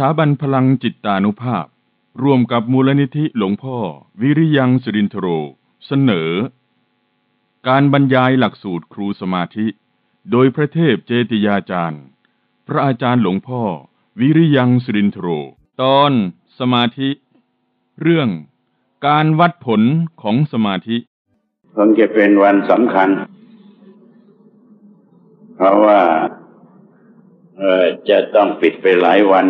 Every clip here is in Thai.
สถาบันพลังจิตตานุภาพ ร่วมกับมูลนิธิหลวงพ่อ วิริยังสิรินทโร เสนอ การบรรยายหลักสูตรครูสมาธิ โดยพระเทพเจติยาจารย์ พระอาจารย์หลวงพ่อ วิริยังสิรินทโร ตอนสมาธิ เรื่องการวัดผลของสมาธิคงจะเป็นวันสำคัญ เพราะว่าจะต้องปิดไปหลายวัน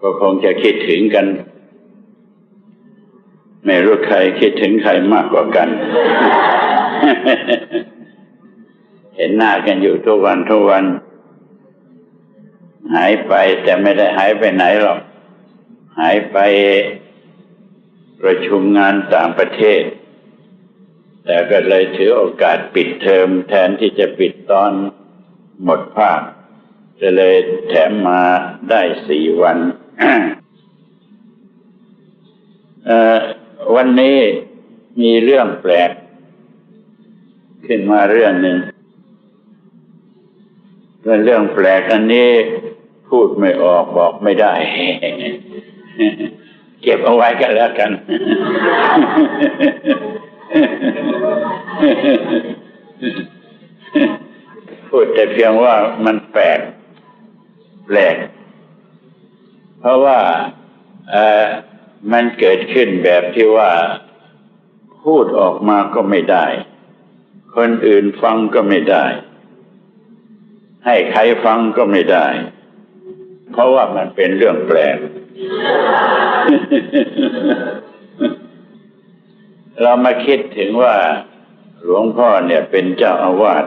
ก็คงจะคิดถึงกัน ไม่รู้ใครคิดถึงใครมากกว่ากัน เห็นหน้ากันอยู่ทุกวันทุกวัน หายไปแต่ไม่ได้หายไปไหนหรอก หายไปประชุมงานต่างประเทศ แต่ก็เลยถือโอกาสปิดเทอมแทนที่จะปิดตอนหมดภาค จะเลยแถมมาได้สี่วัน วันนี้มีเรื่องแปลก ขึ้นมาเรื่องหนึ่งเรื่องแปลกอันนี้พูดไม่ออกบอกไม่ได้ เก็บเอาไว้กันแล้วกัน พูดแต่เพียงว่ามันแปลก แปลกเพราะว่าเออมันเกิดขึ้นแบบที่ว่าพูดออกมาก็ไม่ได้ คนอื่นฟังก็ไม่ได้ ให้ใครฟังก็ไม่ได้ เพราะว่ามันเป็นเรื่องแปลก เรามาคิดถึงว่าหลวงพ่อเนี่ยเป็นเจ้าอาวาส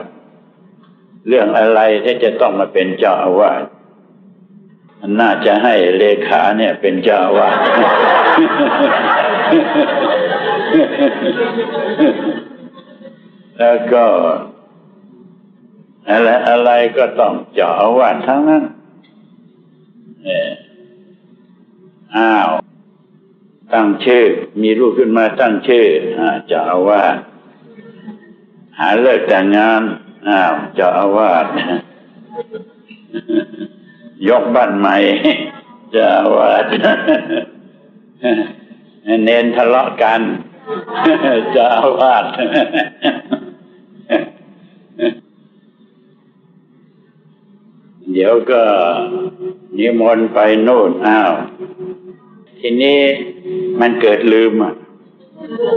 เรื่องอะไรที่จะต้องมาเป็นเจ้าอาวาส น่าจะให้เลขาเนี่ยเป็นเจ้าวาสแล้วก็อะไรอะไรก็ต้องเจ้าอาวาสทั้งนั้นเอออ้าว ตั้งชื่อ มีลูกขึ้นมาตั้งชื่อเจ้าอาวาสหาเลิกแต่งงาน อ้าวเจ้าอาวาส ยกบ้านใหม่จ้าอาวาสเน้นทะเลาะกันจ้าอาวาสเดี๋ยวก็นิมนต์ไปโน่นอ้าว ทีนี้มันเกิดลืมอะ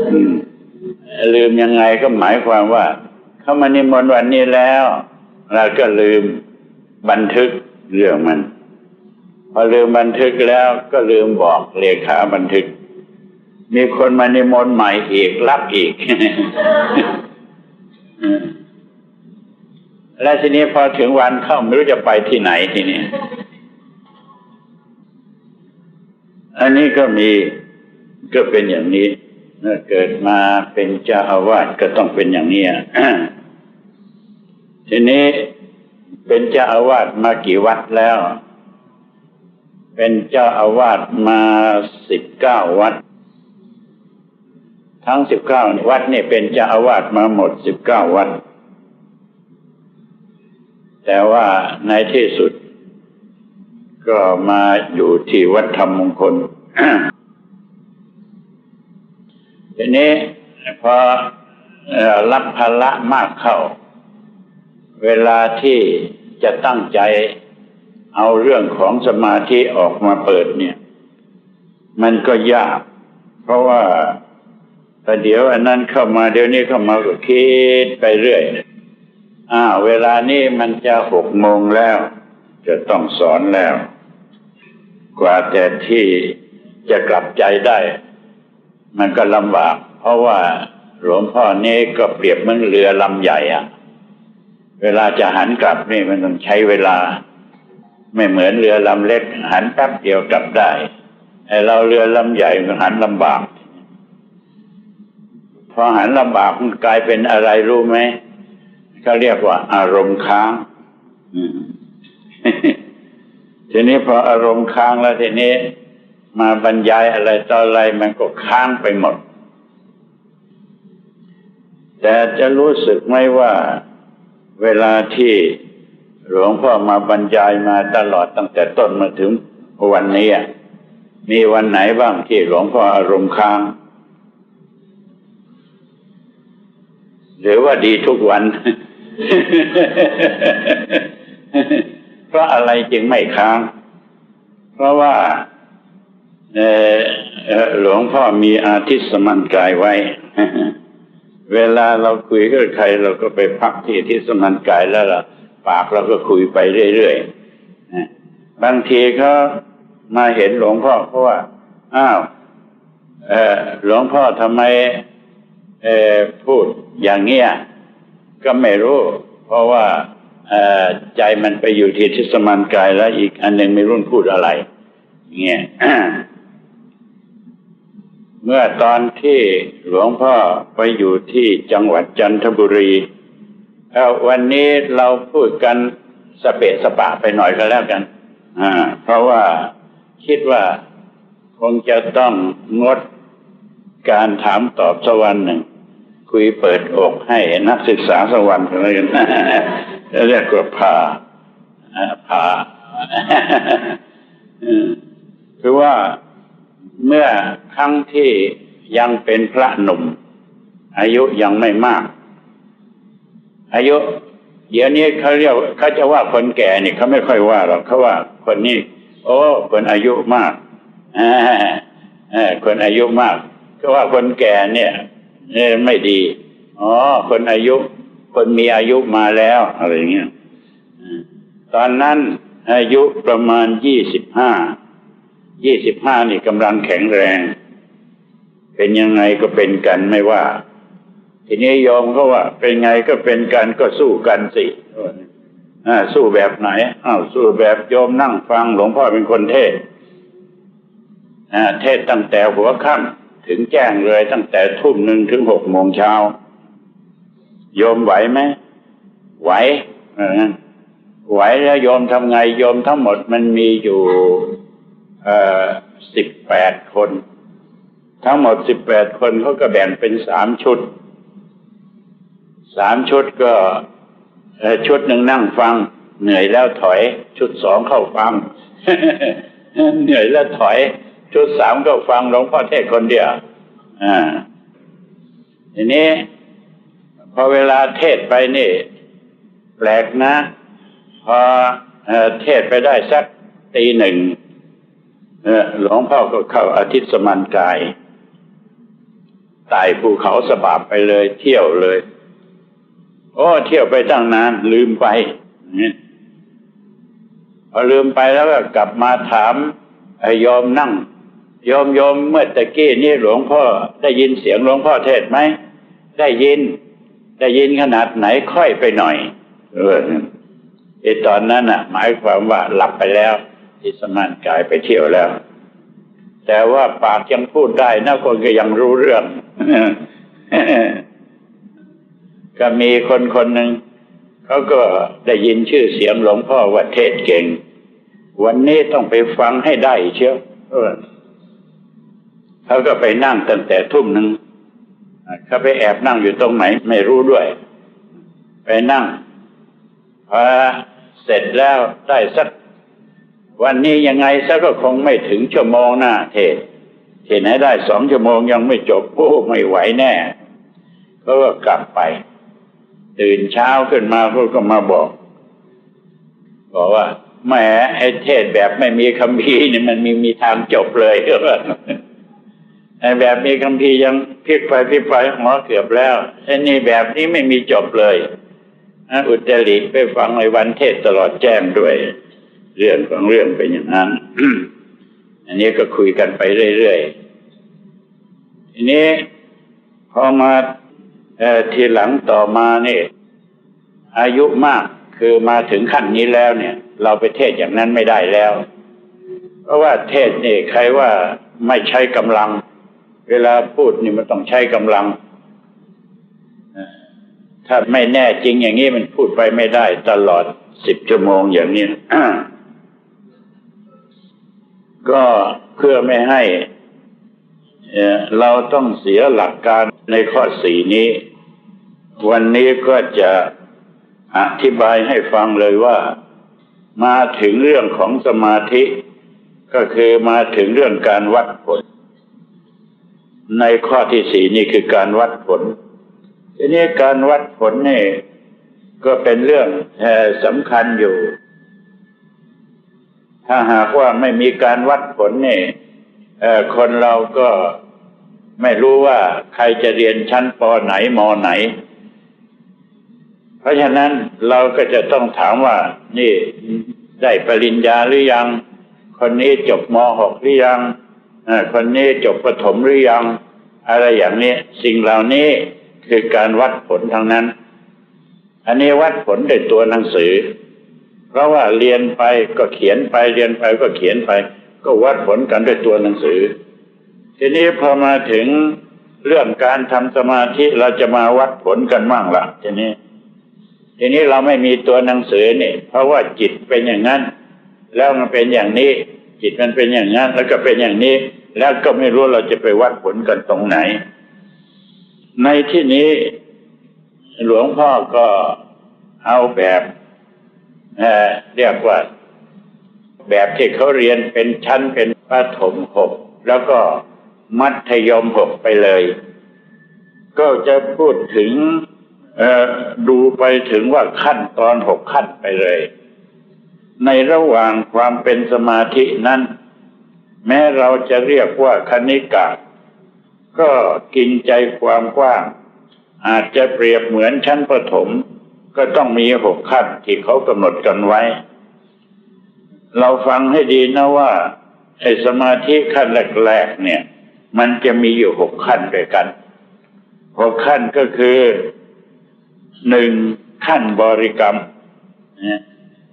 อืมลืมยังไงก็หมายความว่า เขามานิมนต์วันนี้แล้ว เราก็ลืมบันทึก เรื่องมัน พอลืมบันทึกแล้วก็ลืมบอกเลขาบันทึก มีคนมานิมนต์ใหม่อีกรับอีกและทีนี้พอถึงวันเข้าไม่รู้จะไปที่ไหนทีนี้ อันนี้ก็มีก็เป็นอย่างนี้เมื่อเกิดมาเป็นเจ้าอาวาสก็ต้องเป็นอย่างนี้ทีนี้ เป็นเจ้าอาวาสมากี่วัดแล้ว เป็นเจ้าอาวาสมาสิบเก้าวัด ทั้งสิบเก้าวัดนี่เป็นเจ้าอาวาสมาหมดสิบเก้าวัด แต่ว่าในที่สุด ก็มาอยู่ที่วัดธรรมมงคลทีนี้พอรับภาระมากเข้า เวลาที่จะตั้งใจเอาเรื่องของสมาธิออกมาเปิดเนี่ย มันก็ยาก เพราะว่าแต่เดี๋ยวอันนั้นเข้ามาเดี๋ยวนี้เข้ามาก็คิดไปเรื่อยอ้าวเวลานี้มันจะหกโมงแล้ว จะต้องสอนแล้ว กว่าแต่ที่จะกลับใจได้ มันก็ลำบาก เพราะว่าหลวงพ่อนี่ก็เปรียบเหมือนเรือลำใหญ่อะ เวลาจะหันกลับนี่มันต้องใช้เวลา ไม่เหมือนเรือลำเล็ก หันแป๊บเดียวกลับได้ไอเราเรือลำใหญ่มันหันลำบากพอหันลำบากมันกลายเป็นอะไรรู้ไหมเขาเรียกว่า อารมณ์ค้างทีนี้พออารมณ์ค้างแล้วทีนี้ มาบรรยายอะไรต่ออะไรมันก็ค้างไปหมด แต่จะรู้สึกไหมว่า เวลาที่หลวงพ่อมาบรรยายมาตลอดตั้งแต่ต้นมาถึงวันนี้มีวันไหนบ้างที่หลวงพ่ออารมณ์ค้าง หรือว่าดีทุกวัน เพราะอะไรจึงไม่ค้าง เพราะว่าหลวงพ่อมีอาทิตย์สมันกายไว้ เวลาเราคุยกับใครเราก็ไปพักที่ทิตย์สมันกายแล้วล่ะปากเราก็คุยไปเรื่อยๆบางทีเขามาเห็นหลวงพ่อเพราะว่า อ้าวหลวงพ่อทำไมพูดอย่างเงี้ย ก็ไม่รู้ เพราะว่าใจมันไปอยู่ที่ทิศมันกายแล้วอีกอันหนึ่งไม่รู้พูดอะไรเงี้ย เมื่อตอนที่หลวงพ่อไปอยู่ที่จังหวัดจันทบุรีวันนี้เราพูดกันสเปะสปะไปหน่อยก็แล้วกัน อ่า เพราะว่าคิดว่าคงจะต้องงดการถามตอบสวรรค์หนึ่ง คุยเปิดอกให้นักศึกษาสวรรค์กันเลยเรียกว่าพาพาคือว่า เมื่อครั้งที่ยังเป็นพระหนุ่ม อายุยังไม่มาก อายุ เดี๋ยวนี้เขาเรียกเขาจะว่าคนแก่นี่เขาไม่ค่อยว่าหรอกเขาว่าคนนี้โอ้คนอายุมากอ่าคนอายุมากก็ว่าคนแก่เนี่ยไม่ดีอ๋อคนอายุ คนมีอายุมาแล้วอะไรเงี้ยตอนนั้นอายุประมาณยี่สิบห้า ยี่สิบห้านี่กำลังแข็งแรง เป็นยังไงก็เป็นกันไม่ว่า ทีนี้ยอมก็ว่า เป็นไงก็เป็นกันก็สู้กันสิสู้แบบไหนอ้าวสู้แบบโยมนั่งฟังหลวงพ่อเป็นคนเทศเทศตั้งแต่หัวค่ำถึงแจ้งเลยตั้งแต่ทุ่มหนึ่งถึงหกโมงเช้าโยมไหวไหมไหวไหวแล้วโยมทำไงโยมทั้งหมดมันมีอยู่ สิบแปดคน ทั้งหมดสิบแปดคนเขาก็แบ่งเป็นสามชุด สามชุดก็ชุดหนึ่งนั่งฟัง เหนื่อยแล้วถอย ชุดสองเข้าฟัง เหนื่อยแล้วถอย ชุดสามก็ฟังหลวงพ่อเทศคนเดียวอ่าทีนี้พอเวลาเทศไปนี่ แปลกนะ พอเทศไปได้สักตีหนึ่ง หลวงพ่อก็เข้าอาทิตย์สมันกายไต่ภูเขาสบาบไปเลย เที่ยวเลย โอ้เที่ยวไปตั้งนาน ลืมไปพอลืมไปแล้วก็กลับมาถามไอ้ยอมนั่งยอมยอมเมื่อตะกี้นี่หลวงพ่อได้ยินเสียงหลวงพ่อเทศไหมได้ยิน ได้ยินขนาดไหนค่อยไปหน่อย เออไอตอนนั้นอะ หมายความว่าหลับไปแล้ว ที่สมานกายไปเที่ยวแล้ว แต่ว่าปากยังพูดได้นะคนก็ยังรู้เรื่องก็มีคนคนหนึ่งเขาก็ได้ยินชื่อเสียงหลวงพ่อว่าเทศเก่ง วันนี้ต้องไปฟังให้ได้เชียวเขาก็ไปนั่งตั้งแต่ทุ่มหนึ่งเขาไปแอบนั่งอยู่ตรงไหน ไม่รู้ด้วย ไปนั่งพอเสร็จแล้วได้สัก วันนี้ยังไงซะก็คงไม่ถึงชั่วโมงหน้าเทศเทศไหนได้สองชั่วโมงยังไม่จบโอ้ไม่ไหวแน่เขาก็กลับไป ตื่นเช้าขึ้นมาพวกก็มาบอก บอกว่าแหมไอ้เทศแบบไม่มีคำพีเนี่ยมันมีมีทางจบเลยไอ้แบบมีคำพียังพลิกไปพลิกไปหมอเกือบแล้วไอ้นี่แบบนี้ไม่มีจบเลยอุตริไปฟังในวันเทศตลอดแจ้งด้วย เรื่องของเรื่องเป็นอย่างนั้น อันนี้ก็คุยกันไปเรื่อยๆ ทีนี้พอมาทีหลังต่อมาเนี่ยอายุมากคือมาถึงขั้นนี้แล้วเนี่ย เราไปเทศอย่างนั้นไม่ได้แล้ว เพราะว่าเทศนี่ใครว่าไม่ใช้กำลัง เวลาพูดนี่มันต้องใช้กำลังถ้าไม่แน่จริงอย่างนี้มันพูดไปไม่ได้ตลอดสิบชั่วโมงอย่างนี้ ก็เพื่อไม่ให้เราต้องเสียหลักการในข้อสี่นี้ วันนี้ก็จะอธิบายให้ฟังเลยว่า มาถึงเรื่องของสมาธิ ก็คือมาถึงเรื่องการวัดผล ในข้อที่สี่นี่คือการวัดผลทีนี้การวัดผลนี่ก็เป็นเรื่องสำคัญอยู่ ถ้าหากว่าไม่มีการวัดผลเนี่ยคนเราก็ไม่รู้ว่าใครจะเรียนชั้นปไหนมไหน เพราะฉะนั้นเราก็จะต้องถามว่า นี่ได้ปริญญาหรือยัง คนนี้จบมหกหรือยังคนนี้จบประถมหรือยัง อะไรอย่างนี้ สิ่งเหล่านี้คือการวัดผลทั้งนั้น อันนี้วัดผลด้วยตัวหนังสือ ราะว่าเรียนไปก็เขียนไปเรียนไปก็เขียนไป ก็วัดผลกันด้วยตัวหนังสือ ทีนี้พอมาถึงเรื่องการทำสมาธิเราจะมาวัดผลกันมั่งละทีนี้ ทีนี้เราไม่มีตัวหนังสือเนี่ยเพราะว่าจิตเป็นอย่างนั้น แล้วมันเป็นอย่างนี้ จิตมันเป็นอย่างนั้น แล้วก็เป็นอย่างนี้ แล้วก็ไม่รู้เราจะไปวัดผลกันตรงไหน ในที่นี้หลวงพ่อก็เอาแบบ เรียกว่า แบบที่เขาเรียนเป็นชั้นเป็นประถมหกแล้วก็มัธยมหกไปเลย ก็จะพูดถึงดูไปถึงว่าขั้นตอนหกขั้นไปเลย ในระหว่างความเป็นสมาธินั้น แม้เราจะเรียกว่าคณิกะ ก็กินใจความกว้าง อาจจะเปรียบเหมือนชั้นประถม ก็ต้องมีหกขั้นที่เขากำหนดกันไว้ เราฟังให้ดีนะว่าไอ้สมาธิขั้นแรกๆเนี่ย มันจะมีอยู่หกขั้นด้วยกันหกขั้นก็คือหนึ่งขั้นบริกรรม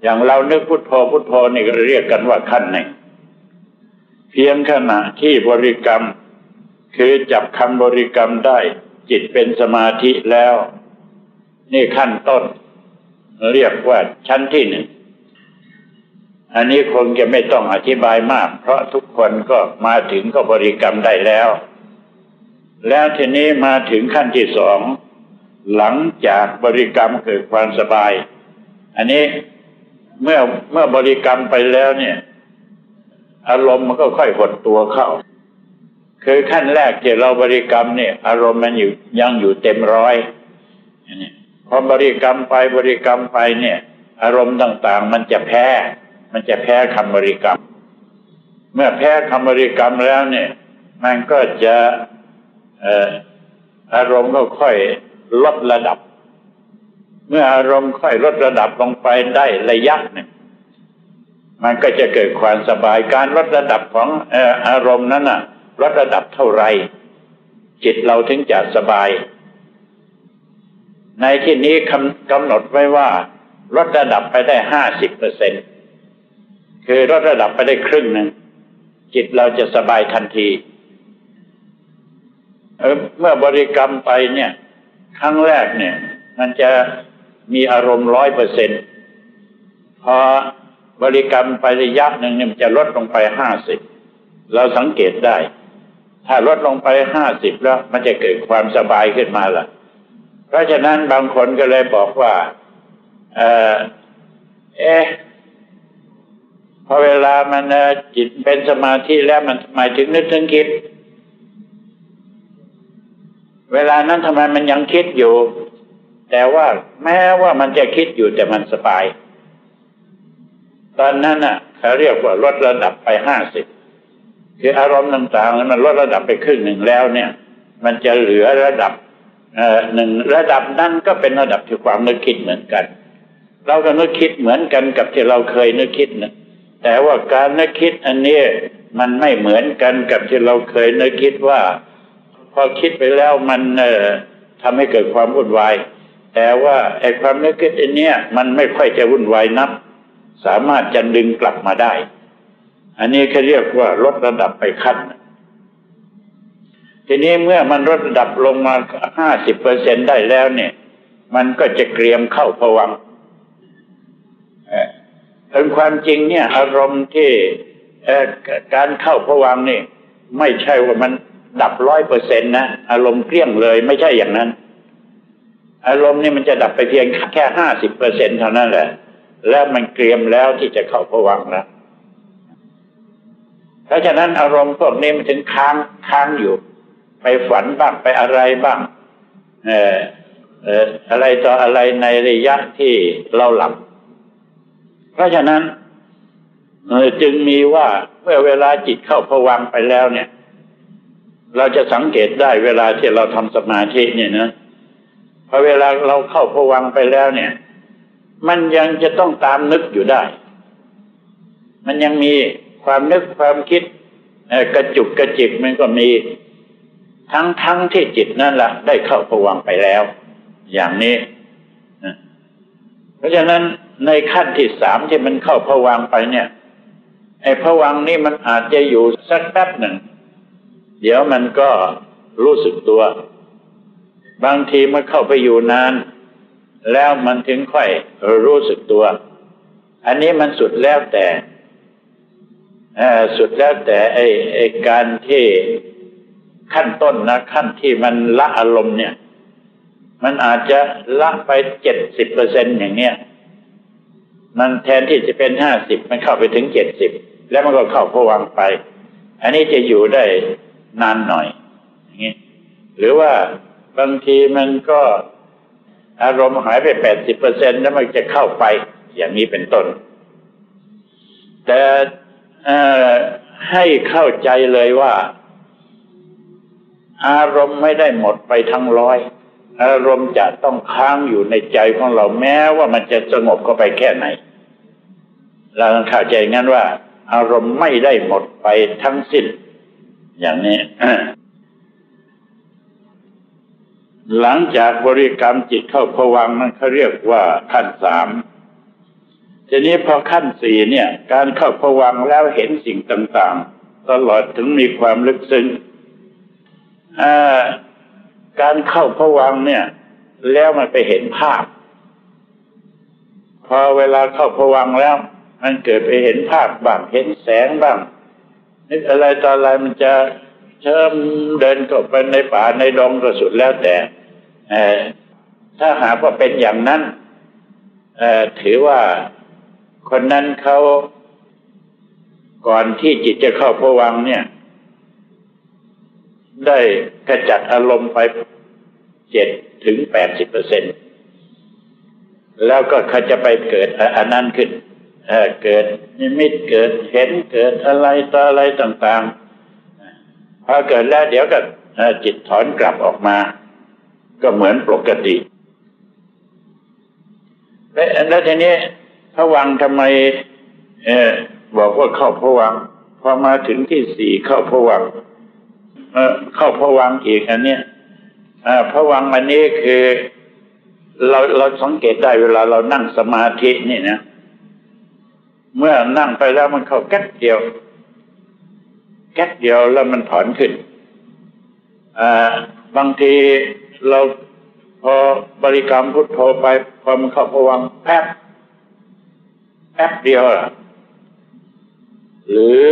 อย่างเรานึกพุทโธพุทโธนี่ก็เรียกกันว่าขั้นหนึ่งเพียงขณะที่บริกรรม คือจับคำบริกรรมได้ จิตเป็นสมาธิแล้ว นี่ขั้นต้น เรียกว่าชั้นที่หนึ่ง อันนี้คงจะไม่ต้องอธิบายมาก เพราะทุกคนก็มาถึงก็บริกรรมได้แล้ว แล้วทีนี้มาถึงขั้นที่สอง หลังจากบริกรรมเกิดความสบาย อันนี้เมื่อเมื่อบริกรรมไปแล้วเนี่ย อารมณ์มันก็ค่อยหดตัวเข้าคือขั้นแรกที่เราบริกรรมเนี่ย อารมณ์มันอยู่ยังอยู่เต็มร้อย พอบริกรรมไปบริกรรมไปเนี่ย อารมณ์ต่าง ๆ มันจะแพ้ มันจะแพ้คำบริกรรม เมื่อแพ้คำบริกรรมแล้วเนี่ย มันก็จะอารมณ์ก็ค่อยลดระดับ เมื่ออารมณ์ค่อยลดระดับลงไปได้ระยะหนึ่งมันก็จะเกิดความสบายการลดระดับของอารมณ์นั้นน่ะลดระดับเท่าไร จิตเราถึงจะสบาย ในที่นี้กำหนดไว้ว่าลดระดับไปได้ห้าสิบเปอร์เซ็นต์คือลดระดับไปได้ครึ่งหนึ่งจิตเราจะสบายทันทีเเมื่อบริกรรมไปเนี่ย ครั้งแรกเนี่ย มันจะมีอารมณ์ร้อยเปอร์เซ็นพอบริกรรมไประยะหนึ่งเนี่ยมันจะลดลงไปห้าสิบเราสังเกตได้ ถ้าลดลงไปห้าสิบแล้ว มันจะเกิดความสบายขึ้นมาล่ะ เพราะฉะนั้นบางคนก็เลยบอกว่า เออเอ๊ะพอเวลามันจิตเป็นสมาธิแล้วมันหมายถึงนึกถึงคิด เวลานั้นทำไมมันยังคิดอยู่ แต่ว่าแม้ว่ามันจะคิดอยู่แต่มันสบาย ตอนนั้นอะเขาเรียกว่าลดระดับไปห้าสิบคืออารมณ์ต่างๆมันลดระดับไปครึ่งหนึ่งแล้วเนี่ย มันจะเหลือระดับ หนึ่งระดับนั้นก็เป็นระดับที่ความนึกคิดเหมือนกัน เราก็นึกคิดเหมือนกันกับที่เราเคยนึกคิดนะแต่ว่าการนึกคิดอันนี้มันไม่เหมือนกันกับที่เราเคยนึกคิดว่า พอคิดไปแล้วมันเอ่อทำให้เกิดความวุ่นวายแต่ว่าไอ้ความนึกคิดอันนี้มันไม่ค่อยจะวุ่นวายนับ สามารถจะดึงกลับมาได้ อันนี้เขาเรียกว่าลดระดับไปขั้น ทีนี้เมื่อมันลดระดับลงมาห้าสิบเปอร์เซ็นได้แล้วเนี่ย มันก็จะเตรียมเข้าผวังเป็นความจริงเนี่ย อารมณ์ที่การเข้าพวังนี่ไม่ใช่ว่ามันดับร้อยเปอร์เซ็นต์นะอารมณ์เกลี้ยงเลยไม่ใช่อย่างนั้น อารมณ์นี่มันจะดับไปเพียงแค่ห้าสิบเปอร์เซ็นเท่านั้นแหละ แล้วมันเตรียมแล้วที่จะเข้าผวังแล้วเพราะฉะนั้นอารมณ์พวกนี้มันถึงค้างค้างอยู่ ไปฝันบ้างไปอะไรบ้างเออเอออะไรต่ออะไรในระยะที่เราหลับ เพราะฉะนั้นจึงมีว่าเมื่อเวลาจิตเข้าผวังไปแล้วเนี่ย เราจะสังเกตได้เวลาที่เราทำสมาธิเนี่ยนะพอเวลาเราเข้าผวังไปแล้วเนี่ย มันยังจะต้องตามนึกอยู่ได้ มันยังมีความนึกความคิดกระจุกกระจิกมันก็มี ทั้งทั้งที่จิตนั่นละได้เข้าผวังไปแล้ว อย่างนี้เพราะฉะนั้นในขั้นที่สามที่มันเข้าผวังไปเนี่ยไอ้ผวังนี่มันอาจจะอยู่สักแป๊บหนึ่ง เดี๋ยวมันก็รู้สึกตัว บางทีมันเข้าไปอยู่นาน แล้วมันถึงค่อยรู้สึกตัว อันนี้มันสุดแล้วแต่สุดแล้วแต่ไอ้ไอ้การที่ ขั้นต้นนะขั้นที่มันละอารมณ์เนี่ย มันอาจจะละไปเจ็ดสิบเปอร์เซ็นอย่างเนี้ยมันแทนที่จะเป็นห้าสิบมันเข้าไปถึงเจ็ดสิบแล้วมันก็เข้าพวังไป อันนี้จะอยู่ได้นานหน่อย อย่างนี้หรือว่าบางทีมันก็อารมณ์หายไปแปดสิบเปอร์เซ็นแล้วมันจะเข้าไปอย่างนี้เป็นต้น แต่ให้เข้าใจเลยว่า อารมณ์ไม่ได้หมดไปทั้งร้อย อารมณ์จะต้องค้างอยู่ในใจของเราแม้ว่ามันจะสงบเข้าไปแค่ไหนเราต้องเข้าใจงั้นว่า อารมณ์ไม่ได้หมดไปทั้งสิ้น อย่างนี้หลังจากบริกรรมจิตเข้าผวังนั้นเขาเรียกว่าขั้นสามทีนี้พอขั้นสี่เนี่ย การเข้าผวังแล้วเห็นสิ่งต่าง ๆ ตลอดถึงมีความลึกซึ้ง การเข้าผวังเนี่ย แล้วมันไปเห็นภาพ พอเวลาเข้าผวังแล้ว มันเกิดไปเห็นภาพบ้างเห็นแสงบ้างนึกอะไรตอนอะไรมันจะเชิมเดินเข้าไปในป่าในดงก็สุดแล้วแต่ถ้าหากว่าเป็นอย่างนั้นถือว่าคนนั้นเขาก่อนที่จิตจะเข้าพวังเนี่ย ได้กระจัดอารมณ์ไปเจ็ดถึงแปดสิบเปอร์เซ็นแล้วก็เขาจะไปเกิดอันนั้นขึ้นเเกิดนิมิตเกิดเห็นเกิดอะไรต่ออะไรต่างๆพอเกิดแล้วเดี๋ยวก็จิตถอนกลับออกมา ก็เหมือนปกติแล้วทีนี้พระวังทำไมเออบอกว่าเข้าพระวังพอมาถึงที่สี่เข้าพระวัง เข้าพวังอีกอันเนี้ยพวังอันนี้คือ เราเราสังเกตได้เวลาเรานั่งสมาธินี่นะเมื่อนั่งไปแล้วมันเข้าแก๊กเดียว แก๊กเดียวแล้วมันถอนขึ้นบางทีเราพอบริกรรมพุทโธไปพอมันเข้าพวังแป๊บแป๊บเดียวหรือ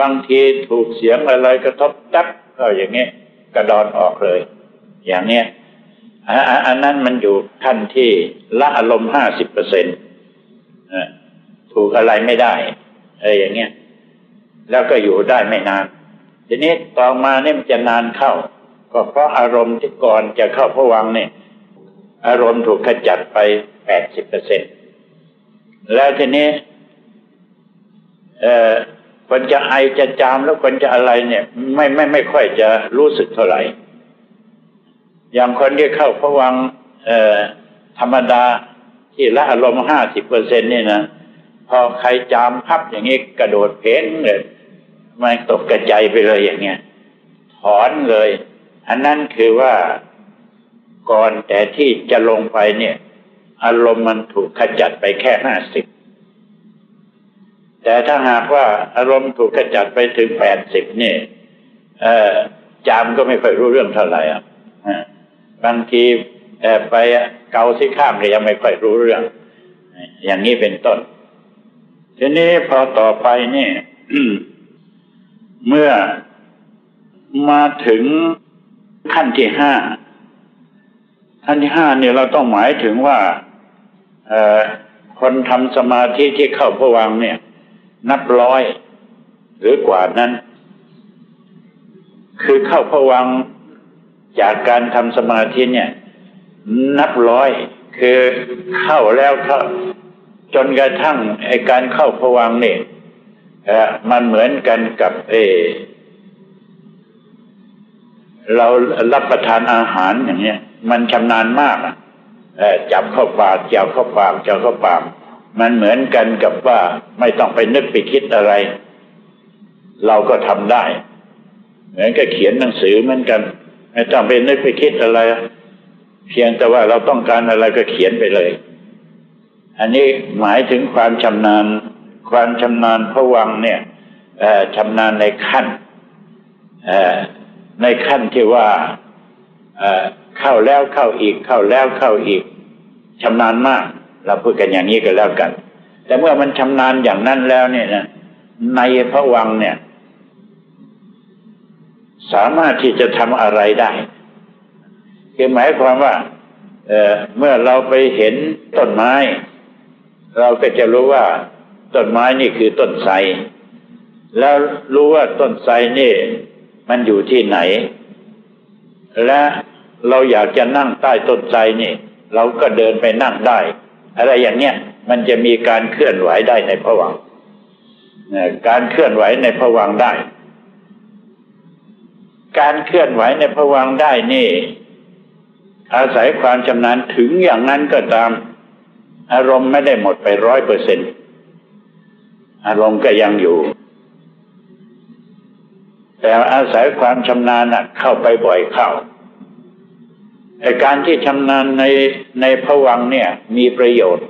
บางทีถูกเสียงอะไรกระทบตับก็อย่างนี้ยกระดอนออกเลย อย่างเนี้ยอันนั้นมันอยู่ขั้นที่ละอารมณ์ห้าสิบเปอร์เซ็นต์ถูกอะไรไม่ได้เอออย่างเงี้ยแล้วก็อยู่ได้ไม่นาน ทีนี้ต่อมาเนี่ยมันจะนานเข้า ก็เพราะอารมณ์ที่ก่อนจะเข้าพวังเนี่ย อารมณ์ถูกขจัดไปแปดสิบเปอร์เซ็นต์แล้วทีนี้ เอ่อ คนจะไอจะจามแล้วคนจะอะไรเนี่ย ไม่ไม่ไม่ค่อยจะรู้สึกเท่าไหร่ อย่างคนที่เข้าพวังเอ่อธรรมดาที่ละอารมณ์ห้าสิบเปอร์เซ็นนี่นะพอใครจามพับอย่างนี้กระโดดเพ้นเลยมันตกกระจายไปเลยอย่างเงี้ยถอนเลย อันนั้นคือว่าก่อนแต่ที่จะลงไปเนี่ย อารมณ์มันถูกขจัดไปแค่ห้าสิบ แต่ถ้าหากว่าอารมณ์ถูกขจัดไปถึงแปดสิบนี่จามก็ไม่ค่อยรู้เรื่องเท่าไหร่อะบางทีไปเกาที่ข้ามก็ยังไม่ค่อยรู้เรื่อง อย่างนี้เป็นต้น ทีนี้พอต่อไปนี่เมื่อมาถึงขั้นที่ห้าอันที่ห้าเนี่ยเราต้องหมายถึงว่าคนทำสมาธิที่เข้าพวังเนี่ย นับร้อย หรือกว่านั้น คือเข้าพวังจากการทำสมาธิเนี่ย นับร้อย คือเข้าแล้วเข้าจนกระทั่งไอการเข้าพวังเนี่ยมันเหมือนกันกับเอเรารับประทานอาหารอย่างเนี้ย มันชำนาญมากอะจับเข้าปากจับเข้าปากจับเข้าปาก มันเหมือนกันกับว่าไม่ต้องไปนึกไปคิดอะไร เราก็ทำได้ เหมือนกับเขียนหนังสือเหมือนกัน ไม่ต้องไปนึกไปคิดอะไร เพียงแต่ว่าเราต้องการอะไรก็เขียนไปเลย อันนี้หมายถึงความชำนาญ ความชำนาญพระวังเนี่ยชำนาญในขั้นในขั้นที่ว่าเข้าแล้วเข้าอีก เข้าแล้วเข้าอีกชำนาญมาก เราพูดกันอย่างนี้ก็แล้วกัน แต่เมื่อมันชำนาญอย่างนั้นแล้วเนี่ยนะในพระวังเนี่ย สามารถที่จะทำอะไรได้คือหมายความว่าเเมื่อเราไปเห็นต้นไม้ เราก็จะรู้ว่าต้นไม้นี่คือต้นไทรแล้วรู้ว่าต้นไทรนี่ มันอยู่ที่ไหน และเราอยากจะนั่งใต้ต้นไทรนี่ เราก็เดินไปนั่งได้ อะไรอย่างเนี้ยมันจะมีการเคลื่อนไหวได้ในผวังการเคลื่อนไหวในผวังได้ การเคลื่อนไหวในผวังได้นี่ อาศัยความชำนาญถึงอย่างนั้นก็ตาม อารมณ์ไม่ได้หมดไปร้อยเปอร์เซ็นอารมณ์ก็ยังอยู่ แต่อาศัยความชำนาญเข้าไปบ่อยเข้า การที่ชำนาญในในพวังเนี่ย มีประโยชน์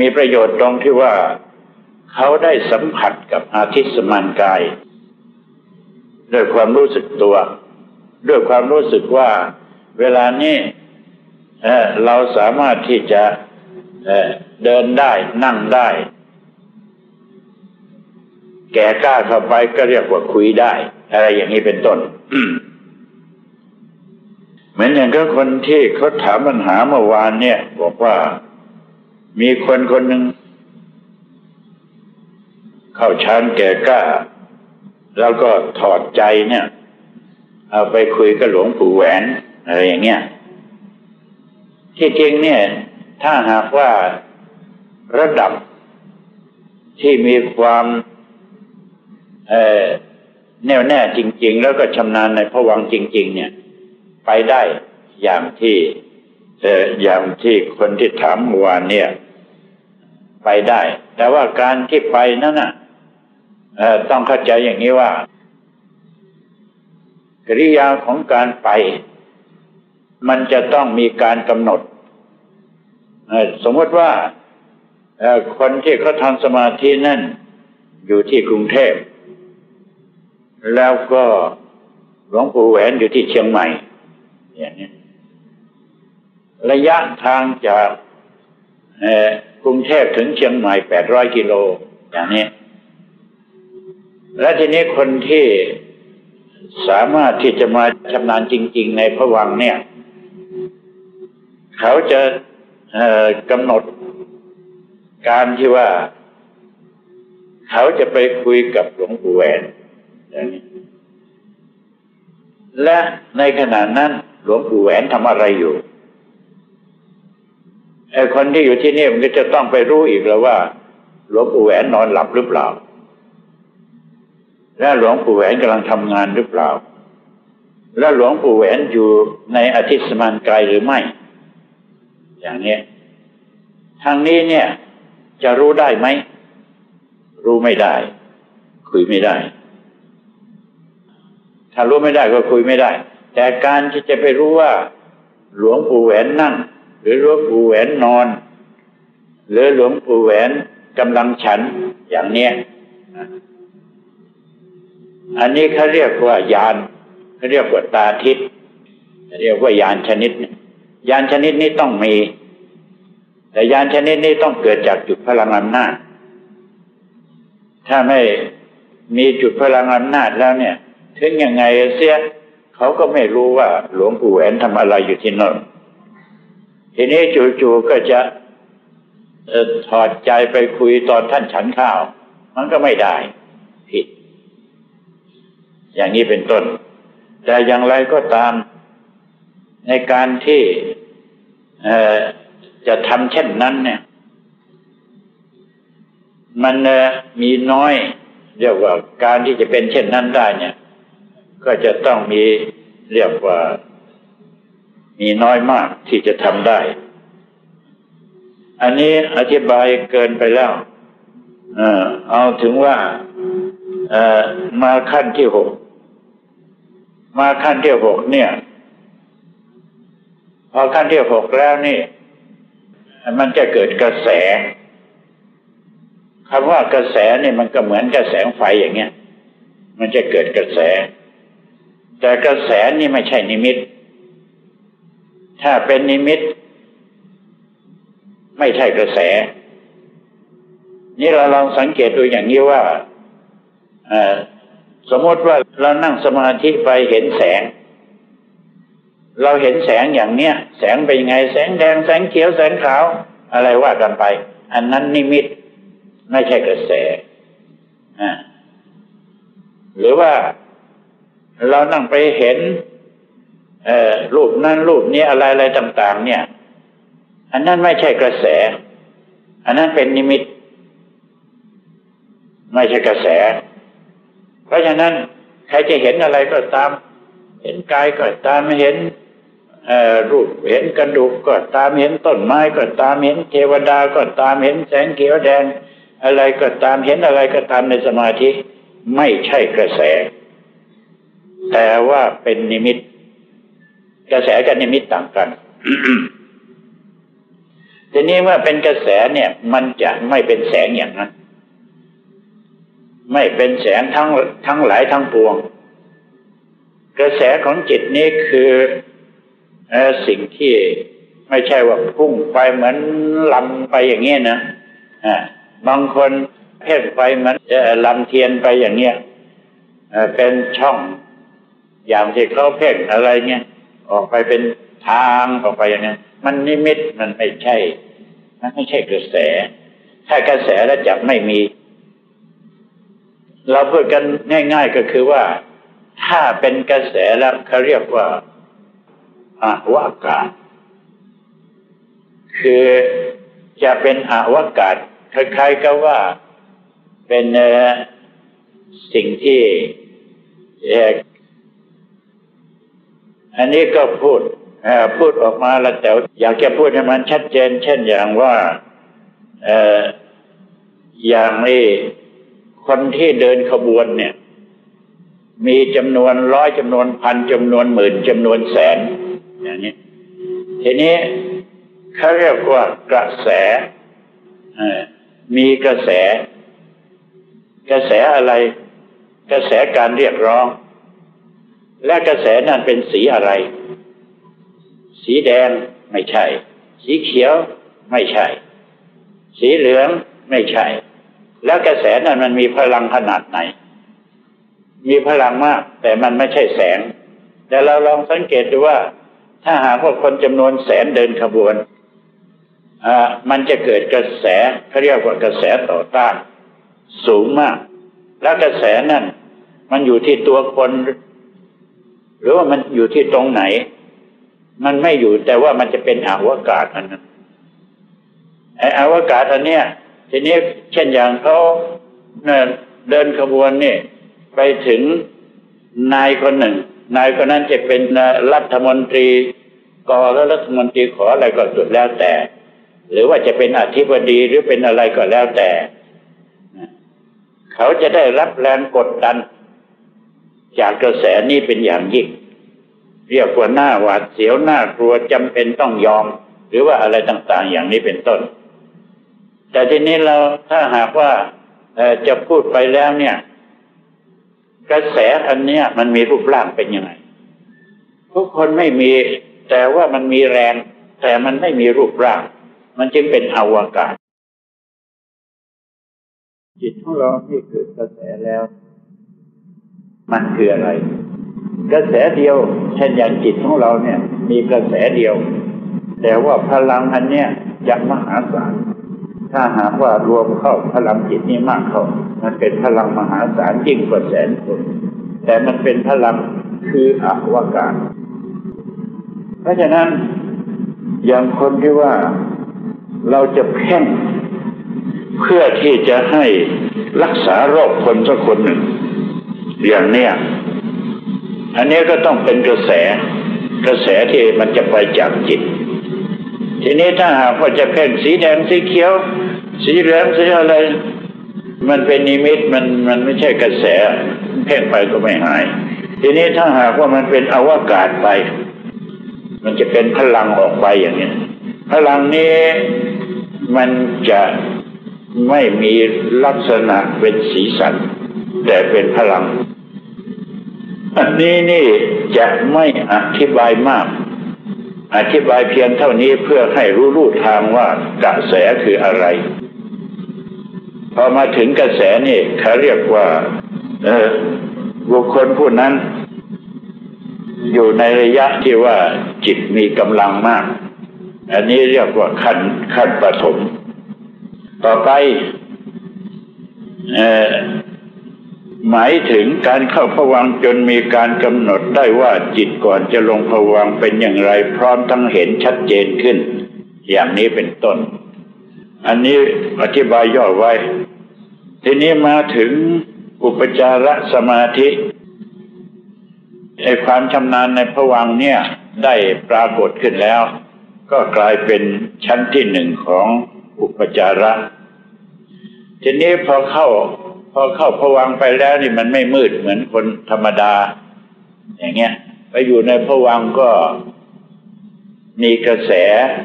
มีประโยชน์ตรงที่ว่าเขาได้สัมผัสกับอาทิตย์สมานกาย ด้วยความรู้สึกตัว ด้วยความรู้สึกว่า เวลานี้เเราสามารถที่จะเเดินได้นั่งได้ แก่กล้าเข้าไปก็เรียกว่าคุยได้ อะไรอย่างนี้เป็นต้น มือนอย่างก็คนที่เขาถามปัญหาเมื่อวานเนี่ย บอกว่ามีคนคนหนึ่งเข้าชานแก่กล้า แล้วก็ถอดใจเนี่ย เอาไปคุยกับหลวงปู่แหวนอะไรอย่างเงี้ยที่จริงเนี่ย ถ้าหากว่าระดับที่มีความเอ่อแน่วแน่จริง ๆ แล้วก็ชำนาญในพวังจริง ๆ เนี่ย ไปได้อย่างที่เอออย่างที่คนที่ถามเมื่อวานเนี่ย ไปได้ แต่ว่าการที่ไปนั่นน่ะต้องเข้าใจอย่างนี้ว่ากิริยาของการไป มันจะต้องมีการกำหนดสมมติว่าคนที่เขาทำสมาธินั่น อยู่ที่กรุงเทพ แล้วก็หลวงปู่แหวนอยู่ที่เชียงใหม่ อย่างนี้ระยะทางจากกรุงเทพถึงเชียงใหม่แปดร้อยกิโลอย่างนี้ และทีนี้คนที่สามารถที่จะมาชำนาญจริง ๆ ในพระวังเนี่ย เขาจะกำหนดการที่ว่า เขาจะไปคุยกับหลวงปู่แหวนอย่างนี้และในขณะนั้น หลวงปู่แหวนทำอะไรอยู่ไอ้คนที่อยู่ที่นี่มันก็จะต้องไปรู้อีกแล้วว่า หลวงปู่แหวนนอนหลับหรือเปล่า และหลวงปู่แหวนกำลังทำงานหรือเปล่า และหลวงปู่แหวนอยู่ในอาทิตย์สมานกายหรือไม่ อย่างนี้ทางนี้เนี่ย จะรู้ได้ไหม รู้ไม่ได้ คุยไม่ได้ ถ้ารู้ไม่ได้ก็คุยไม่ได้ แต่การที่จะไปรู้ว่า หลวงปู่แหวนนั่ง หรือหลวงปู่แหวนนอน หรือหลวงปู่แหวนกำลังฉันอย่างเนี้ยอันนี้เขาเรียกว่ายานเขาเรียกว่าตาทิพย์เรียกว่ายานชนิดยานชนิดนี้ต้องมี แต่ยานชนิดนี้ต้องเกิดจากจุดพลังอำนาจถ้าไม่มีจุดพลังอำนาจแล้วเนี่ย ถึงยังไงเสีย เขาก็ไม่รู้ว่าหลวงปู่แหวนทำอะไรอยู่ที่นั่นทีนี้จู่ๆก็จะถอดใจไปคุยตอนท่านฉันข้าว มันก็ไม่ได้ผิด อย่างนี้เป็นต้น แต่อย่างไรก็ตาม ในการที่จะทำเช่นนั้นเนี่ย มันมีน้อยเรียกว่าการที่จะเป็นเช่นนั้นได้เนี่ย ก็จะต้องมีเรียกว่า มีน้อยมากที่จะทำได้ อันนี้อธิบายเกินไปแล้ว เอาถึงว่ามาขั้นที่หก มาขั้นที่หกเนี่ย พอขั้นที่หกแล้วนี่ มันจะเกิดกระแสคำว่ากระแสนี่มันก็เหมือนกระแสไฟอย่างเงี้ย มันจะเกิดกระแส แต่กระแสนี่ไม่ใช่นิมิต ถ้าเป็นนิมิต ไม่ใช่กระแส นี่เราลองสังเกตดูอย่างนี้ว่าสมมติว่าเรานั่งสมาธิไปเห็นแสง เราเห็นแสงอย่างเนี้ย แสงเป็นยังไง แสงแดง แสงเขียว แสงขาว อะไรว่ากันไป อันนั้นนิมิต ไม่ใช่กระแสหรือว่า เรานั่งไปเห็นรูปนั้นรูปนี้อะไรอะไรต่าง ๆ เนี่ย อันนั้นไม่ใช่กระแส อันนั้นเป็นนิมิต ไม่ใช่กระแส เพราะฉะนั้นใครจะเห็นอะไรก็ตาม เห็นกายก็ตามเห็นรูปเห็นกระดูกก็ตามเห็นต้นไม้ก็ตามเห็นเทวดาก็ตามเห็นแสงเขียวแดง อะไรก็ตามเห็นอะไรก็ตามในสมาธิ ไม่ใช่กระแส แต่ว่าเป็นนิมิต กระแสกับนิมิตต่างกันทีนี้เมื่อเป็นกระแสเนี่ย มันจะไม่เป็นแสงอย่างนั้น ไม่เป็นแสงทั้งทั้งหลายทั้งปวง กระแสของจิตนี้คือสิ่งที่ไม่ใช่ว่าพุ่งไปเหมือนลำไปอย่างเงี้ยนะบางคนเพ่งไปเหมือนลำเทียนไปอย่างเงี้ยเป็นช่อง อย่างที่เขาเพ่งอะไรเงี้ยออกไปเป็นทางออกไปอย่างนี้มันนิมิตมันไม่ใช่ มันไม่ใช่กระแส ถ้ากระแสแล้วจะไม่มี เราพูดกันง่าย ๆก็คือว่า ถ้าเป็นกระแสแล้วเขาเรียกว่าอาวากาศ คือจะเป็นอาวากาศคล้ายๆกับว่าเป็นสิ่งที่ อันนี้ก็พูดพูดออกมาแล้วแต่อยากจะพูดให้มันชัดเจน เช่นอย่างว่าอย่างนี้คนที่เดินขบวนเนี่ย มีจำนวนร้อยจำนวนพันจำนวนหมื่นจำนวนแสน อย่างนี้ ทีนี้เขาเรียกว่ากระแสมีกระแส กระแสอะไร กระแสการเรียกร้อง และกระแสนั้นเป็นสีอะไร สีแดงไม่ใช่ สีเขียวไม่ใช่ สีเหลืองไม่ใช่ แล้วกระแสนั้นมันมีพลังขนาดไหน มีพลังมาก แต่มันไม่ใช่แสง แต่เราลองสังเกตดูว่า ถ้าหากว่าคนจำนวนแสนเดินขบวนอ่ามันจะเกิดกระแสเขาเรียกว่ากระแสต่อต้าน สูงมาก แล้วกระแสนั้นมันอยู่ที่ตัวคน หรือว่ามันอยู่ที่ตรงไหน มันไม่อยู่แต่ว่ามันจะเป็นอวกาศอันนั้นไอ้อวกาศอันเนี้ยทีนี้เช่นอย่างเขาเดินขบวนนี่ไปถึงนายคนหนึ่ง นายคนนั้นจะเป็นรัฐมนตรีกอแล้วรัฐมนตรีขออะไรก็สุดแล้วแต่ หรือว่าจะเป็นอธิบดีหรือเป็นอะไรก็แล้วแต่ เขาจะได้รับแรงกดดัน จากกระแสนี้เป็นอย่างยิ่ง เรียกว่าหน้าหวาดเสียวหน้ากลัวจำเป็นต้องยอม หรือว่าอะไรต่างๆ อย่างนี้เป็นต้น แต่ทีนี้เราถ้าหากว่าจะพูดไปแล้วเนี่ย กระแสอันเนี้ยมันมีรูปร่างเป็นยังไงทุกคนไม่มีแต่ว่ามันมีแรง แต่มันไม่มีรูปร่าง มันจึงเป็นอวกาศจิตของเราที่เกิดกระแสแล้ว มันคืออะไร กระแสเดียวเช่นอย่างจิตของเราเนี่ย มีกระแสเดียว แต่ว่าพลังอันเนี้ยยังมหาศาลถ้าหากว่ารวมเข้าพลังจิตนี้มากเข้า มันเป็นพลังมหาศาลยิ่งกว่าแสนคนแต่มันเป็นพลังคืออวกาศ เพราะฉะนั้นอย่างคนที่ว่าเราจะเพ่งเพื่อที่จะให้รักษาโรคคนสักคนหนึ่ง อย่างเนี้ยอันนี้ก็ต้องเป็นกระแส กระแสที่มันจะไปจากจิต ทีนี้ถ้าหากว่าจะเพ่งสีแดงสีเขียว สีเหลืองสีอะไร มันเป็นนิมิตมันมันไม่ใช่กระแส เพ่งไปก็ไม่หาย ทีนี้ถ้าหากว่ามันเป็นอวกาศไป มันจะเป็นพลังออกไปอย่างนี้พลังนี้มันจะไม่มีลักษณะเป็นสีสัน แต่เป็นพลัง อันนี้นี่จะไม่อธิบายมาก อธิบายเพียงเท่านี้เพื่อให้รู้รูทางว่ากระแสคืออะไร พอมาถึงกระแสนี่เขาเรียกว่า เออบุคคลผู้นั้น อยู่ในระยะที่ว่าจิตมีกำลังมาก อันนี้เรียกว่าขั้นขั้นปฐมต่อไป หมายถึงการเข้าผวังจนมีการกำหนดได้ว่าจิตก่อนจะลงผวังเป็นอย่างไร พร้อมทั้งเห็นชัดเจนขึ้น อย่างนี้เป็นต้น อันนี้อธิบายย่อไว้ ทีนี้มาถึงอุปจารสมาธิไอความชำนาญในผวังเนี่ยได้ปรากฏขึ้นแล้ว ก็กลายเป็นชั้นที่หนึ่งของอุปจาระ ทีนี้พอเข้า พอเข้าผวังไปแล้วนี่มันไม่มืดเหมือนคนธรรมดา อย่างเงี้ยไปอยู่ในผวังก็มีกระแส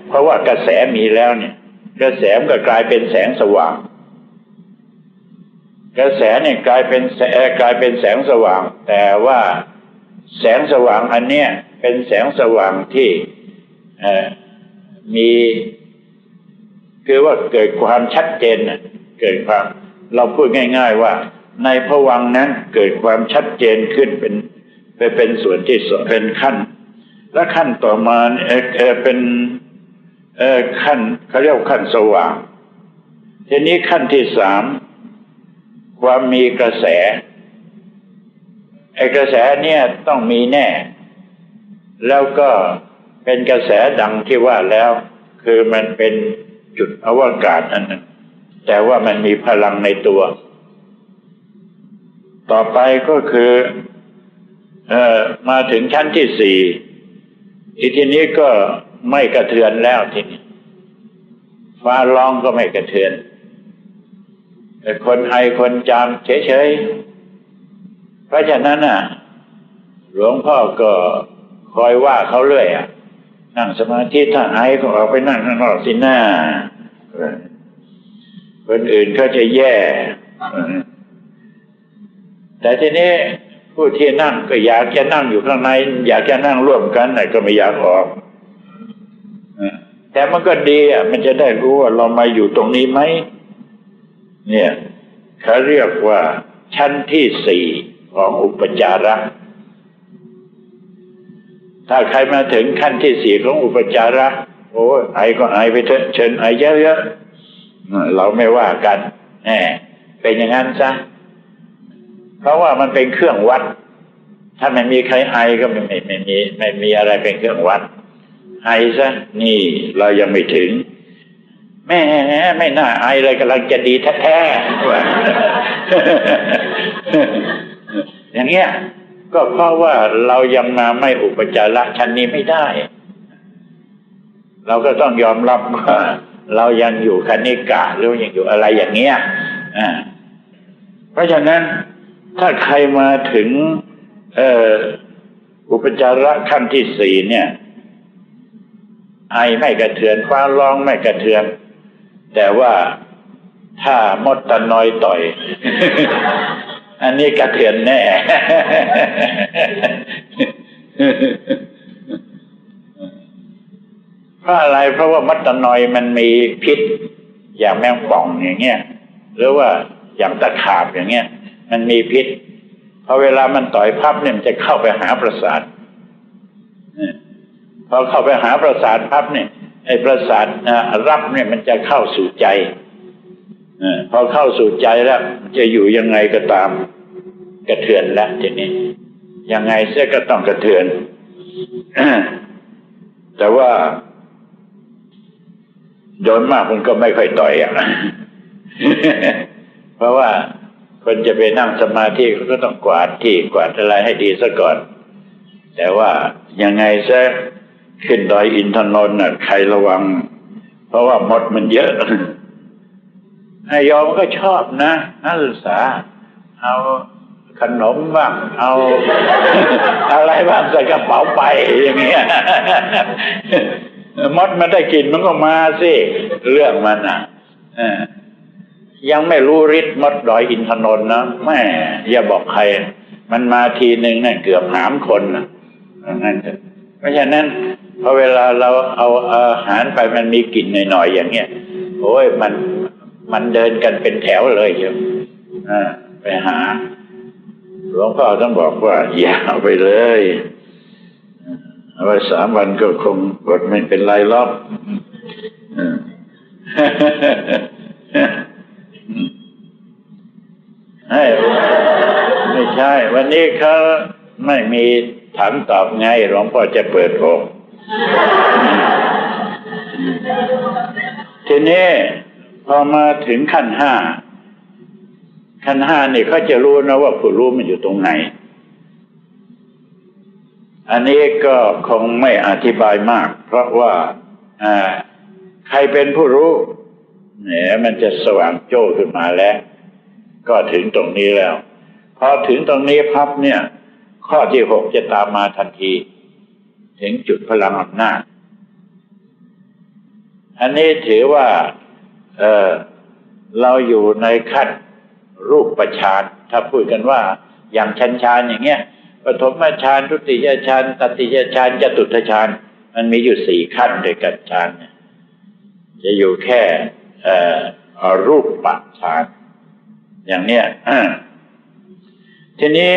เพราะว่ากระแสมีแล้วเนี่ย กระแสมันก็กลายเป็นแสงสว่าง กระแสเนี่ยกลายเป็นแสกลายเป็นแสงสว่าง แต่ว่าแสงสว่างอันเนี้ยเป็นแสงสว่างที่มี คือว่าเกิดความชัดเจนเกิดความ เราพูดง่าย ๆว่า ในผวังนั้นเกิดความชัดเจนขึ้นเป็นไปเป็นส่วนที่สเป็นขั้น และขั้นต่อมาเออเป็นเอขั้นเขาเรียกขั้นสว่าง ทีนี้ขั้นที่สามความมีกระแสไอ้กระแสเนี่ยต้องมีแน่ แล้วก็เป็นกระแสดังที่ว่าแล้ว คือมันเป็นจุดอวกาศอันนั้น แต่ว่ามันมีพลังในตัว ต่อไปก็คือเออมาถึงชั้นที่สี่อีทีนี้ก็ไม่กระเทือนแล้วทีนี้ฟ้าร้องก็ไม่กระเทือนแต่คนไอคนจามเฉยๆ เพราะฉะนั้นอะ หลวงพ่อก็คอยว่าเขาเรื่อยอะ นั่งสมาธิถ้าไอก็ออกไปนั่งข้างนอกสิหน้า คนอื่นเขาจะแย่ แต่ทีนี้ผู้ที่นั่งก็อยากจะนั่งอยู่ข้างใน อยากจะนั่งร่วมกันแต่ก็ไม่อยากออกแต่มันก็ดีอะ มันจะได้รู้ว่าเรามาอยู่ตรงนี้ไหมเนี่ยเขาเรียกว่าชั้นที่สี่ของอุปจาระถ้าใครมาถึงขั้นที่สี่ของอุปจาระ โอ้ไอก็ไอไปเถอะเชิญไอเยอะๆ เราไม่ว่ากันแหมเป็นอย่างนั้นซะเพราะว่ามันเป็นเครื่องวัด ถ้าไม่มีใครไอก็ไม่ไม่ไม่มีไม่มีอะไรเป็นเครื่องวัดไอซะนี่เรายังไม่ถึงแม่ไม่น่าไอเลยกำลังจะดีแท้ๆอย่างเงี้ยก็เพราะว่าเรายังมาไม่อุปจาระชั้นนี้ไม่ได้ เราก็ต้องยอมรับว่า เรายังอยู่คณิกะหรือยังอยู่อะไรอย่างเงี้ยอ่าเพราะฉะนั้นถ้าใครมาถึงอ่ออุปจาระขั้นที่สี่เนี่ย ไอไม่กระเทือนฟ้าร้องไม่กระเทือน แต่ว่าถ้ามดตะนอยต่อย อันนี้กระเทือนแน่ เพราะอะไรเพราะว่ามัตตนอยมันมีพิษ อย่างแมงป่องอย่างเงี้ยหรือว่าอย่างตะขาบอย่างเงี้ย มันมีพิษพอเวลามันต่อยพับเนี่ยมันจะเข้าไปหาประสาทพอเข้าไปหาประสาทพับเนี่ยไอ้ประสาทรับเนี่ยมันจะเข้าสู่ใจพอเข้าสู่ใจแล้วจะอยู่ยังไงก็ตามกระเทือนแล้วทีนี้ยังไงเสียก็ต้องกระเทือนแต่ว่า โดนมากมันก็ไม่ค่อยต่อยอะเพราะว่าคนจะไปนั่งสมาธิเขาก็ต้องกวาดที่กวาดอะไรให้ดีซะก่อน แต่ว่ายังไงซะขึ้นดอยอินทนนท์น่ะใครระวัง เพราะว่ามดมันเยอะให้ยอมก็ชอบนะนักศึกษา เอาขนมบ้าง เอาอะไรบ้างใส่กระเป๋าไปอย่างเงี้ย มดมันได้กินมันก็มาสิเรื่องมันอะยังไม่รู้ฤทธิ์มดดอยอินทนนท์นะแม่อย่าบอกใคร มันมาทีหนึ่งนั่นเกือบหามคนนะนั่นเพราะฉะนั้นพอเวลาเราเอาอาหารไปมันมีกลิ่นหน่อยๆอย่างเงี้ยโอ้ยมันมันเดินกันเป็นแถวเลยเชียวไปหาหลวงพ่อต้องบอกว่าอย่าไปเลย เอาไว้สามวันก็คงกดไม่เป็นไรรอบไม่ใช่ วันนี้เขาไม่มีถามตอบไงหลวงพ่อจะเปิดอกทีนี้พอมาถึงขั้นห้าขั้นห้านี่เขาจะรู้นะว่าผู้รู้มันอยู่ตรงไหน อันนี้ก็คงไม่อธิบายมาก เพราะว่าใครเป็นผู้รู้เนี่ยมันจะสว่างโจ้ขึ้นมาแล้ว ก็ถึงตรงนี้แล้ว พอถึงตรงนี้พับเนี่ย ข้อที่หกจะตามมาทันที ถึงจุดพลังอำนาจอันนี้ถือว่าเเราอยู่ในขั้นรูปประชานถ้าพูดกันว่าอย่างชันชานอย่างเงี้ย ปฐมฌานทุติยฌานตติยฌานจตุตฌานมันมีอยู่สี่ขั้นด้วยกันฌานจะอยู่แค่รูปปัจฌานอย่างเนี้ยทีนี้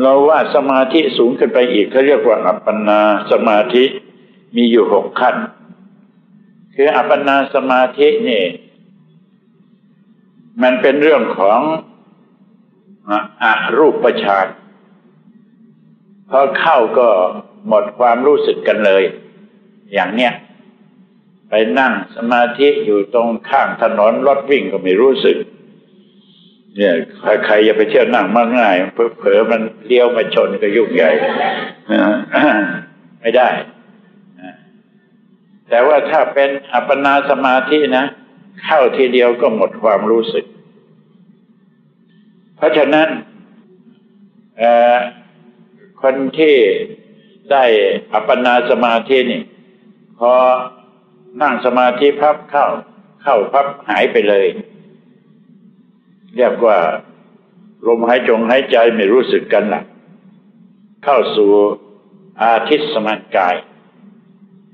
เราว่าสมาธิสูงขึ้นไปอีกเขาเรียกว่า อัปปนาสมาธิมีอยู่หกขั้น คืออัปปนาสมาธินี่ มันเป็นเรื่องของอรูปฌาน พอเข้าก็หมดความรู้สึกกันเลย อย่างเนี้ยไปนั่งสมาธิอยู่ตรงข้างถนนรถวิ่งก็ไม่รู้สึก เนี่ยใครๆอย่าไปเที่ยวนั่งมากง่ายเผลอมันเลี้ยวมาชนก็ยุ่งใหญ่ไม่ได้ แต่ว่าถ้าเป็นอัปปนาสมาธินะเข้าทีเดียวก็หมดความรู้สึก เพราะฉะนั้น คนที่ได้อัปปนาสมาธินี่พอนั่งสมาธิพับเข้า เข้าพับหายไปเลย เรียกว่า ลมหายจงหายใจไม่รู้สึกกันละเข้าสู่อาทิตสมานกาย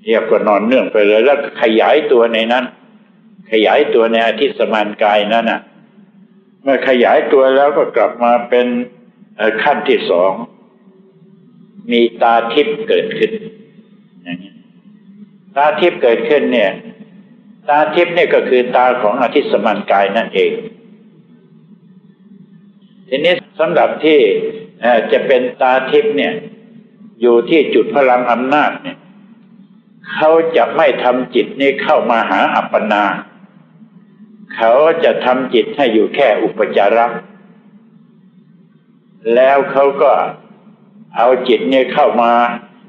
เรียกว่านอนเนื่องไปเลย แล้วขยายตัวในนั้น ขยายตัวในอาทิตสมานกายนั้นน่ะ เมื่อขยายตัวแล้วก็กลับมาเป็นขั้นที่สอง มีตาทิพย์เกิดขึ้นอย่างนี้ตาทิพย์เกิดขึ้นเนี่ย ตาทิพย์เนี่ยก็คือตาของอาทิสมานกายนั่นเอง ทีนี้สำหรับที่จะเป็นตาทิพย์เนี่ย อยู่ที่จุดพลังอำนาจเนี่ยเขาจะไม่ทำจิตนี้เข้ามาหาอัปปนา เขาจะทำจิตให้อยู่แค่อุปจาระแล้วเขาก็ เอาจิตเนี้เข้ามา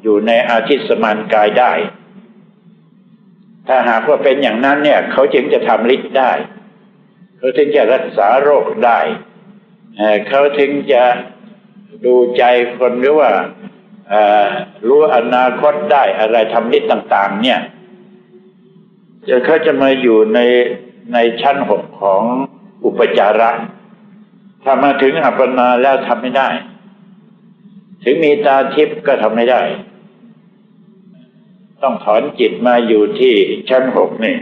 อยู่ในอาทิตสมานกายได้ ถ้าหากว่าเป็นอย่างนั้นเนี่ย เขาจึงจะทำฤทธิ์ได้ เขาถึงจะรักษาโรคได้ เขาถึงจะดูใจคนหรือว่ารู้อนาคตได้อะไรทำนิดต่าง ๆ เนี่ยจะเขาจะมาอยู่ในในชั้นหกของอุปจาระถ้ามาถึงอัปปนาแล้วทำไม่ได้ ถึงมีตาทิพย์ก็ทำไม่ได้ ต้องถอนจิตมาอยู่ที่ชั้นหกนี่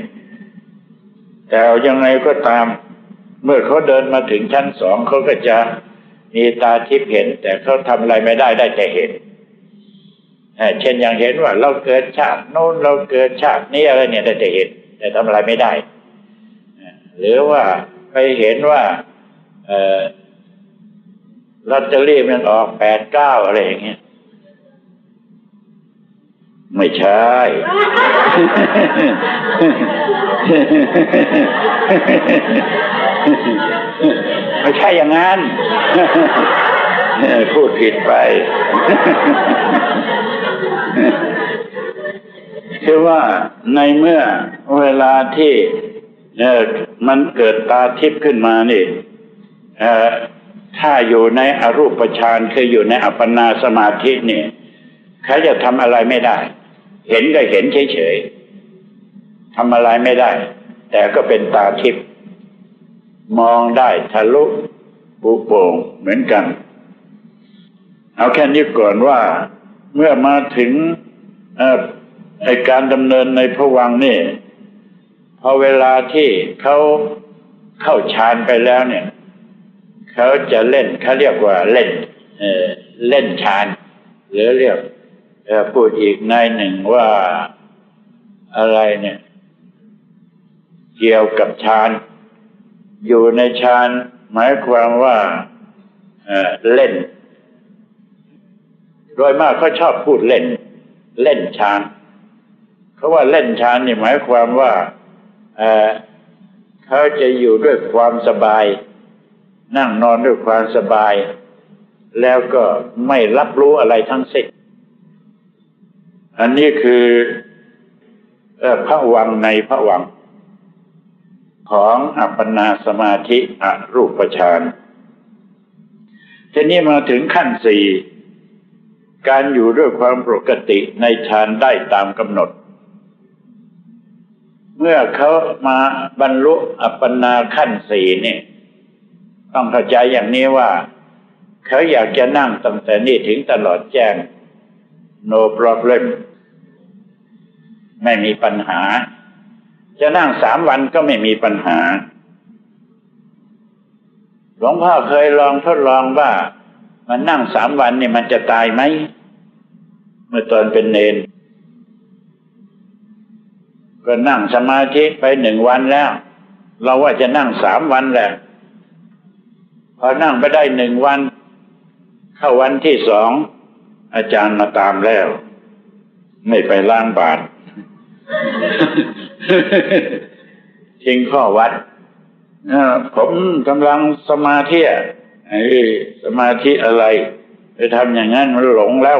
แต่ยังไงก็ตาม เมื่อเขาเดินมาถึงชั้นสองเขาก็จะมีตาทิพย์เห็น แต่เขาทำอะไรไม่ได้ได้แต่เห็นเช่นอย่างเห็นว่า เราเกิดชาติโน้นเราเกิดชาตินี้อะไรเนี่ยแต่เห็น แต่ทำอะไรไม่ได้ หรือว่าไปเห็นว่า ลอตเตอรี่มันออกแปดเก้าอะไรอย่างเงี้ยไม่ใช่ ไม่ใช่อย่างนั้น พูดผิดไป คือว่าในเมื่อเวลาที่มันเกิดตาทิพย์ขึ้นมานี่ ถ้าอยู่ในอรูปฌานคืออยู่ในอัปปนาสมาธิเนี่ยเขาจะทำอะไรไม่ได้ เห็นก็เห็นเฉยๆทำอะไรไม่ได้ แต่ก็เป็นตาทิพย์มองได้ทะลุปูโป่งเหมือนกัน เอาแค่นี้ก่อนว่า เมื่อมาถึงไอการดำเนินในพวังนี่พอเวลาที่เขาเข้าฌานไปแล้วเนี่ย เขาจะเล่นเขาเรียกว่าเล่นเเล่นฌานหรือเรียกพูดอีกในหนึ่งว่าอะไรเนี่ย เกี่ยวกับฌานอยู่ในฌานหมายความว่าเล่น โดยมากเขาชอบพูดเล่น เล่นฌานเขาว่าเล่นฌานนี่หมายความว่าเขาจะอยู่ด้วยความสบาย นั่งนอนด้วยความสบาย แล้วก็ไม่รับรู้อะไรทั้งสิ้น อันนี้คือพระวังในพระวัง ของอัปปนาสมาธิอรูปฌานทีนี้มาถึงขั้นสี่การอยู่ด้วยความปกติในฌานได้ตามกำหนด เมื่อเขามาบรรลุอัปปนาขั้นสี่เนี่ย ต้องเข้าใจอย่างนี้ว่า เขาอยากจะนั่งตั้งแต่นี้ถึงตลอดแจ้ง no problem ไม่มีปัญหา จะนั่งสามวันก็ไม่มีปัญหา หลวงพ่อเคยลองทดลองว่า มันนั่งสามวันเนี่ยมันจะตายไหม เมื่อตอนเป็นเนน ก็นั่งสมาธิไปหนึ่งวันแล้ว เราว่าจะนั่งสามวันแหละ พอนั่งไปได้หนึ่งวัน เข้าวันที่สองอาจารย์มาตามแล้ว ไม่ไปล้างบาตรทิ้งข้อวัดผมกำลังสมาธิไอ้สมาธิอะไร ไปทำอย่างนั้นมันหลงแล้ว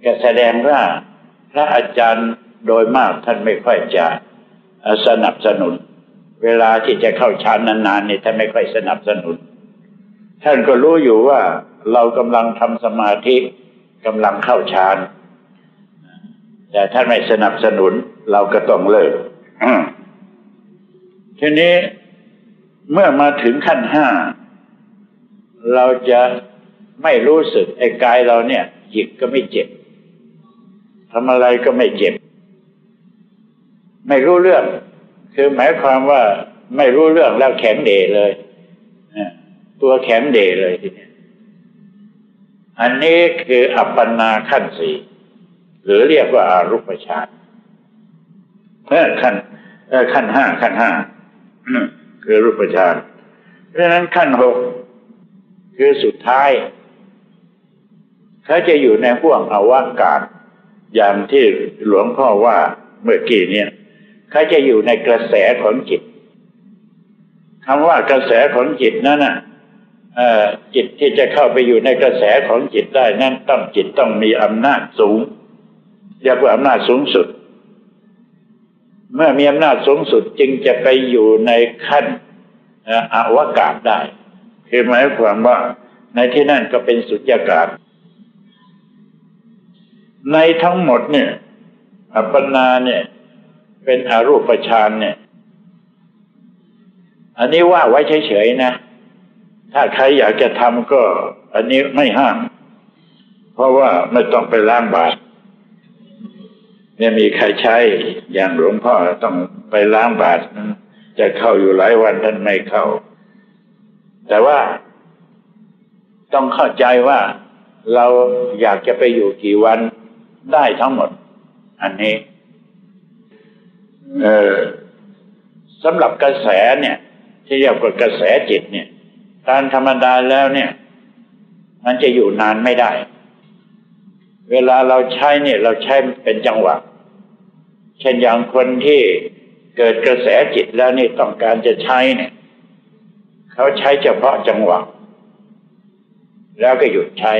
แกแสดงว่า พระอาจารย์โดยมากท่านไม่ค่อยจะสนับสนุน เวลาที่จะเข้าฌานนานๆนี่ท่านไม่ค่อยสนับสนุน ท่านก็รู้อยู่ว่าเรากำลังทำสมาธิกำลังเข้าฌานแต่ท่านไม่สนับสนุน เราก็ต้องเลิกทีนี้เมื่อมาถึงขั้นห้าเราจะไม่รู้สึกไอ้กายเราเนี่ยหยิกก็ไม่เจ็บทำอะไรก็ไม่เจ็บ ไม่รู้เรื่อง คือหมายความว่าไม่รู้เรื่องแล้วแข็งเดเลยตัวแข็งเดเลยทีนี้อันนี้คืออัปปนาขั้นสี่หรือเรียกว่าอารูปฌานเมื่อขั้นขั้นห้าขั้นห้าคือรูปฌานเพราะฉะนั้นขั้นหกคือสุดท้ายเขาจะอยู่ในห่วงอวกาศอย่างที่หลวงพ่อว่าเมื่อกี้เนี่ย เขาจะอยู่ในกระแสของจิตคำว่ากระแสของจิตนั่นน่ะจิตที่จะเข้าไปอยู่ในกระแสของจิตได้นั่นต้องจิตต้องมีอำนาจสูงเรียกว่าอำนาจสูงสุด เมื่อมีอำนาจสูงสุดจึงจะไปอยู่ในขั้นอวกาศได้ คือหมายความว่าในที่นั่นก็เป็นสุญญากาศ ในทั้งหมดเนี่ยอัปปนาเนี่ย เป็นอรูปฌานเนี่ย อันนี้ว่าไว้เฉยๆนะ ถ้าใครอยากจะทำก็ อันนี้ไม่ห้าม เพราะว่าไม่ต้องไปล้างบาตรเนี่ยมีใครใช้อย่างหลวงพ่อต้องไปล้างบาตรจะเข้าอยู่หลายวันท่านไม่เข้า แต่ว่าต้องเข้าใจว่าเราอยากจะไปอยู่กี่วันได้ทั้งหมด อันนี้ เออสำหรับกระแสเนี่ย ที่เรียกว่ากระแสจิตเนี่ย การธรรมดาแล้วเนี่ย มันจะอยู่นานไม่ได้ เวลาเราใช้เนี่ย เราใช้เป็นจังหวะ เช่นอย่างคนที่เกิดกระแสจิตแล้วนี่ต้องการจะใช้เนี่ย เขาใช้เฉพาะจังหวะ แล้วก็หยุดใช้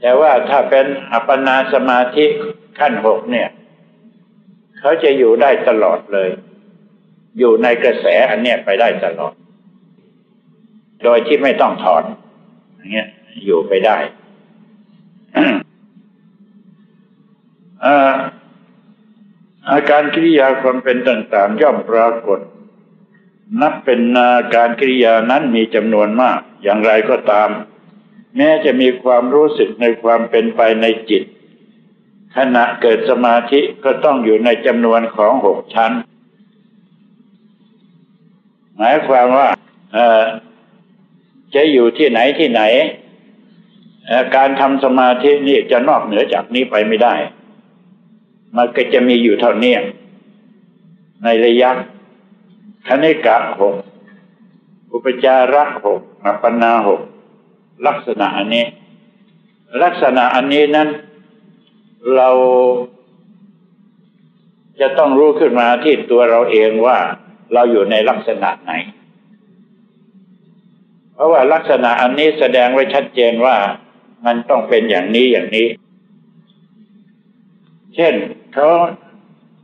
แต่ว่าถ้าเป็นอัปปนาสมาธิขั้นหกเนี่ย เขาจะอยู่ได้ตลอดเลย อยู่ในกระแสอันเนี้ยไปได้ตลอด โดยที่ไม่ต้องถอนอย่างเงี้ย อยู่ไปได้อาการกิริยาความเป็นต่างๆ ย่อมปรากฏ นับเป็นนาการกิริยานั้นมีจำนวนมาก อย่างไรก็ตาม แม้จะมีความรู้สึกในความเป็นไปในจิต ขณะเกิดสมาธิก็ต้องอยู่ในจำนวนของหกชั้น หมายความว่าจะอยู่ที่ไหนที่ไหน การทำสมาธินี่จะนอกเหนือจากนี้ไปไม่ได้ มันก็จะมีอยู่เท่านี้ในระยะคณิกะหกอุปจาระหกอัปปนาหกลักษณะอันนี้ ลักษณะอันนี้นั้น เราจะต้องรู้ขึ้นมาที่ตัวเราเองว่าเราอยู่ในลักษณะไหน เพราะว่าลักษณะอันนี้แสดงไว้ชัดเจนว่ามันต้องเป็นอย่างนี้อย่างนี้ เช่นเขา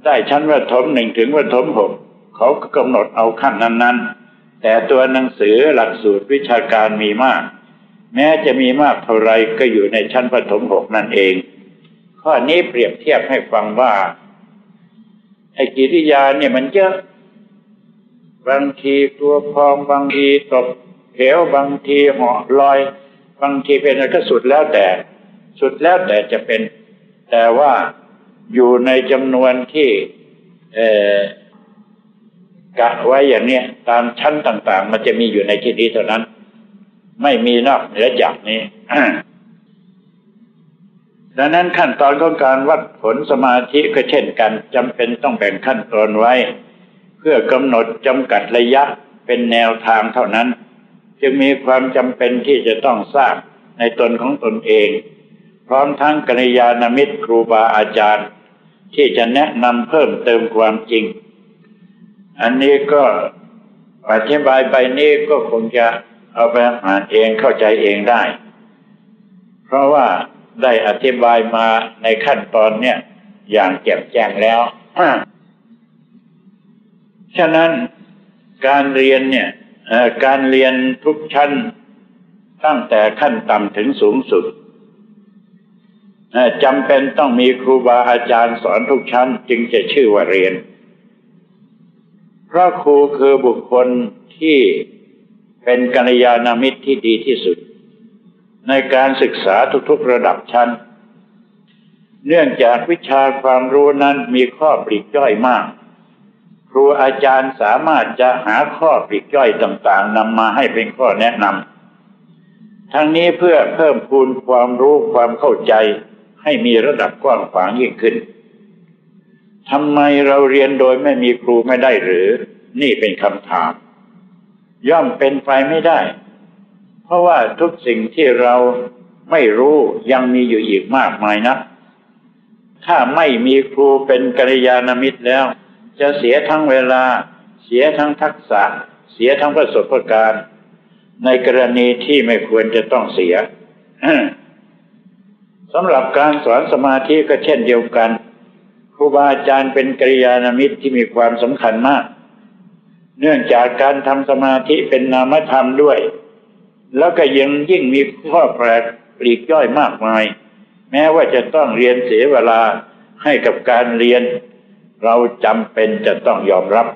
ได้ชั้นวัถมหนึ่งถึงวัถมหกเขาก็กำหนดเอาขั้นนั้น ๆ แต่ตัวหนังสือหลักสูตรวิชาการมีมาก แม้จะมีมากเท่าไรก็อยู่ในชั้นปฐมหกนั่นเอง ข้อนี้เปรียบเทียบให้ฟังว่าไอ้กิริยาเนี่ยมันเยอะ บางทีตัวพองบางทีตกเหวบางทีเหาะลอย บางทีเป็นอะไรก็สุดแล้วแต่ สุดแล้วแต่จะเป็น แต่ว่าอยู่ในจำนวนที่กะไว้อย่างเนี้ยตามชั้นต่าง ๆ มันจะมีอยู่ในที่นี้เท่านั้น ไม่มีนอกเหนือจากนี้ ดังนั้นขั้นตอนของการวัดผลสมาธิก็เช่นกันจำเป็นต้องแบ่งขั้นตอนไว้ เพื่อกำหนดจำกัดระยะเป็นแนวทางเท่านั้น จึงมีความจำเป็นที่จะต้องทราบในตนของตนเอง พร้อมทั้งกัลยาณมิตรครูบาอาจารย์ ที่จะแนะนำเพิ่มเติมความจริง อันนี้ก็อธิบายไปนี้ก็คงจะเอาไปอ่านเองเข้าใจเองได้ เพราะว่า ได้อธิบายมาในขั้นตอนเนี่ย อย่างแจ่มแจ้งแล้วฉะนั้นการเรียนเนี่ยการเรียนทุกชั้นตั้งแต่ขั้นต่ำถึงสูงสุดจำเป็นต้องมีครูบาอาจารย์สอนทุกชั้น จึงจะชื่อว่าเรียน เพราะครูคือบุคคลที่เป็นกัลยาณมิตรที่ดีที่สุด ในการศึกษาทุกๆระดับชั้น เนื่องจากวิชาความรู้นั้นมีข้อปลีกย่อยมาก ครูอาจารย์สามารถจะหาข้อปลีกย่อยต่างๆนำมาให้เป็นข้อแนะนำทั้งนี้เพื่อเพิ่มพูนความรู้ความเข้าใจให้มีระดับกว้างขวางยิ่งขึ้นทำไมเราเรียนโดยไม่มีครูไม่ได้หรือ นี่เป็นคำถาม ย่อมเป็นไปไม่ได้ เพราะว่าทุกสิ่งที่เราไม่รู้ยังมีอยู่อีกมากมายนะ ถ้าไม่มีครูเป็นกัลยาณมิตรแล้ว จะเสียทั้งเวลา เสียทั้งทักษะ เสียทั้งประสบการณ์ ในกรณีที่ไม่ควรจะต้องเสียสำหรับการสอนสมาธิก็เช่นเดียวกันครูบาอาจารย์เป็นกิริยานามิตรที่มีความสำคัญมาก เนื่องจากการทำสมาธิเป็นนามธรรมด้วย แล้วก็ยังยิ่งมีข้อแปลกปลีกย่อยมากมาย แม้ว่าจะต้องเรียนเสียเวลาให้กับการเรียน เราจำเป็นจะต้องยอมรับ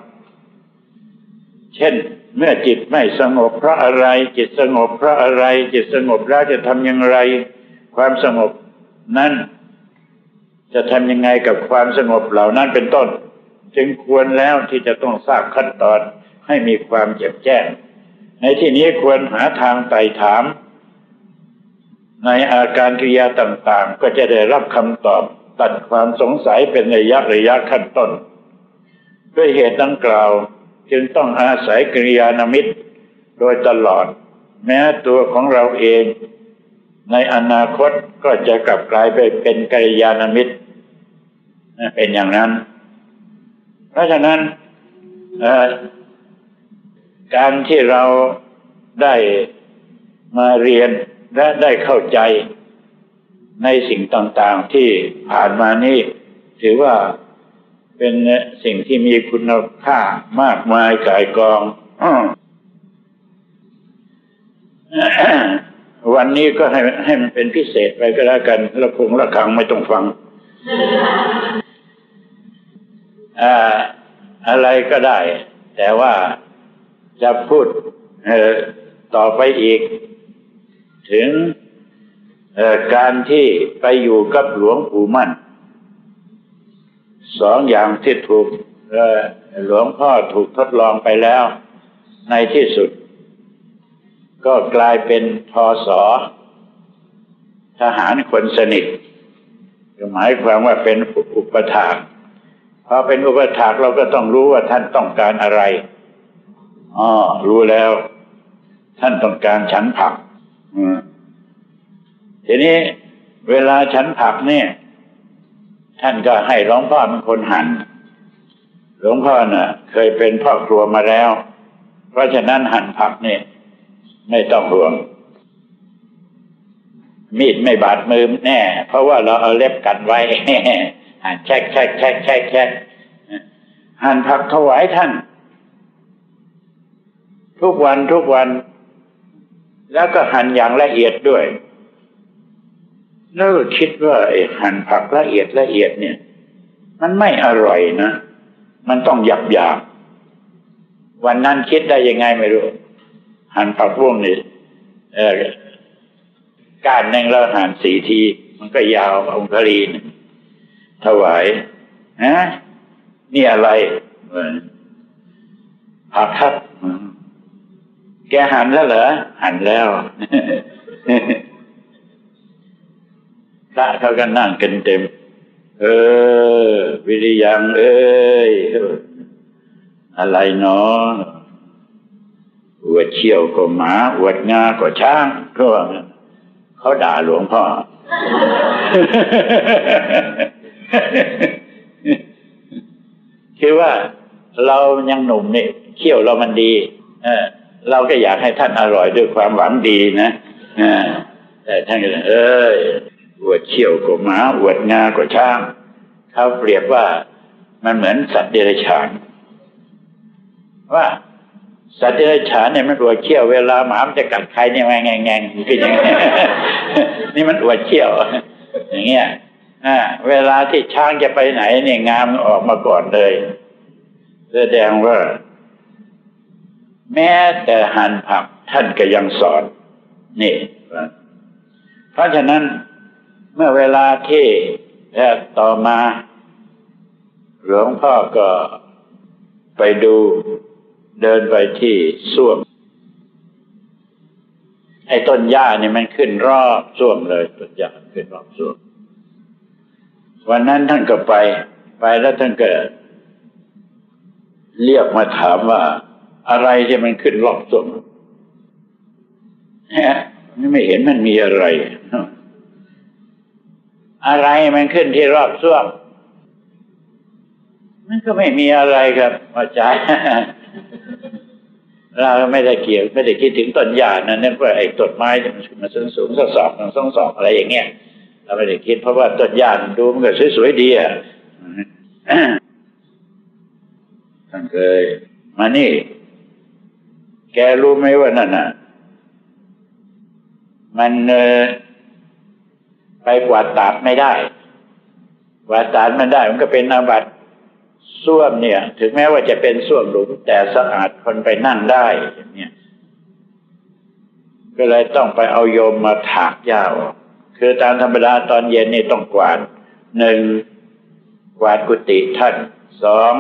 เช่น เมื่อจิตไม่สงบเพราะอะไร จิตสงบเพราะอะไร จิตสงบแล้วจะทำอย่างไร ความสงบนั้นจะทำยังไงกับความสงบเหล่านั้นเป็นต้น จึงควรแล้วที่จะต้องทราบขั้นตอนให้มีความแจ่มแจ้ง ในที่นี้ควรหาทางไต่ถาม ในอาการกิริยาต่างๆ ก็จะได้รับคำตอบตัดความสงสัยเป็นระยะระยะขั้นต้น ด้วยเหตุดังกล่าว จึงต้องอาศัยกิริยานมิตร โดยตลอด แม้ตัวของเราเอง ในอนาคตก็จะกลับกลายไปเป็นกิริยานมิตรเป็นอย่างนั้น เพราะฉะนั้น การที่เราได้มาเรียนและได้เข้าใจในสิ่งต่างๆที่ผ่านมานี่ ถือว่าเป็นสิ่งที่มีคุณค่ามากมายกายกอง วันนี้ก็ให้ให้มันเป็นพิเศษไปก็แล้วกันละคงละคังไม่ต้องฟัง อะไรก็ได้ แต่ว่า จะพูดต่อไปอีก ถึงการที่ไปอยู่กับหลวงปู่มั่น สองอย่างที่ถูกหลวงพ่อถูกทดลองไปแล้ว ในที่สุด ก็กลายเป็นทอสอทหารคนสนิทหมายความว่าเป็นอุปถากพอเป็นอุปถากเราก็ต้องรู้ว่าท่านต้องการอะไร อ๋อรู้แล้ว ท่านต้องการฉันผักทีนี้เวลาฉันผักเนี่ย ท่านก็ให้หลวงพ่อเป็นคนหัน่นหลวงพ่อน่ะ เคยเป็นพ่อครัวมาแล้ว เพราะฉะนั้นหั่นผักเนี่ยไม่ต้องห่วง มีดไม่บาดมือแน่ เพราะว่าเราเอาเล็บกันไว้หั่นแช่แช่แช่แช่แช่หั่นผักถวายท่าน ทุกวันทุกวัน แล้วก็หั่นอย่างละเอียดด้วยแล้วคิดว่าไอ้หั่นผักละเอียดละเอียดเนี่ย มันไม่อร่อยนะ มันต้องหยาบหยาบวันนั้นคิดได้ยังไงไม่รู้ หั่นผักร่วงนี่เออการหนึ่งแล้วหั่นสี่ที มันก็ยาวองคลีนถวายนะนี่อะไรผักครับ แกหันแล้วเหรอ หันแล้วพระเขาก็นั่งกันเต็ม เออ วิริยังเอ้ย อะไรเนาะอวดเชี่ยวก็หมาอวดงาก็ช้างก็เขาด่าหลวงพ่อ คือว่าเรายังหนุ่มนี่เขี้ยวเรามันดี เออ เราก็อยากให้ท่านอร่อยด้วยความหวังดีนะแต่ท่านก็เอ้ยอวดเขี้ยวกว่าหมาอวดงากว่าช้างเขาเปรียบว่ามันเหมือนสัตว์เดรัจฉานว่าสัตว์เดรัจฉานเนี่ยมันอวดเขี้ยวเวลาหมามันจะกัดใครเนี่ยแงงแงงคืออย่างนี้นี่มันอวดเขี้ยว อย่างเงี้ยอ่าเวลาที่ช้างจะไปไหนเนี่ยงามออกมาก่อนเลยแสดงว่า แม้แต่หันผักท่านก็ยังสอน นี่ เพราะฉะนั้นเมื่อเวลาที่ต่อมา หลวงพ่อก็ไปดูเดินไปที่ส้วม ไอ้ต้นหญ้านี่มันขึ้นรอบส้วมเลยต้นหญ้าขึ้นรอบส้วม วันนั้นท่านก็ไป ไปแล้วท่านก็เรียกมาถามว่า อะไรที่มันขึ้นรอบส้วมฮะไม่เห็นมันมีอะไร อะไรมันขึ้นที่รอบส้วมมันก็ไม่มีอะไรครับอาจารย์เราไม่ได้เกี่ยวไม่ได้คิดถึงต้นหญ้านะนั่นว่าไอ้ต้นไม้มันมันสูงสูงสักสองสองสองอะไรอย่างเงี้ยเราไม่ได้คิดเพราะว่าต้นหญ้าดูมันก็สวยๆดีอะท่านเคยมานี่ แกรู้ไหมว่านั่นน่ะ มันไปกวาดตาดไม่ได้กวาดตาดมันได้ มันก็เป็นอาบัติส้วมเนี่ย ถึงแม้ว่าจะเป็นส้วมหลุม แต่สะอาดคนไปนั่งได้อย่างเนี้ยก็เลยต้องไปเอาโยมมาถากยาวคือตามธรรมดาตอนเย็นนี่ต้องกวาดหนึ่งกวาดกุฏิท่านสอง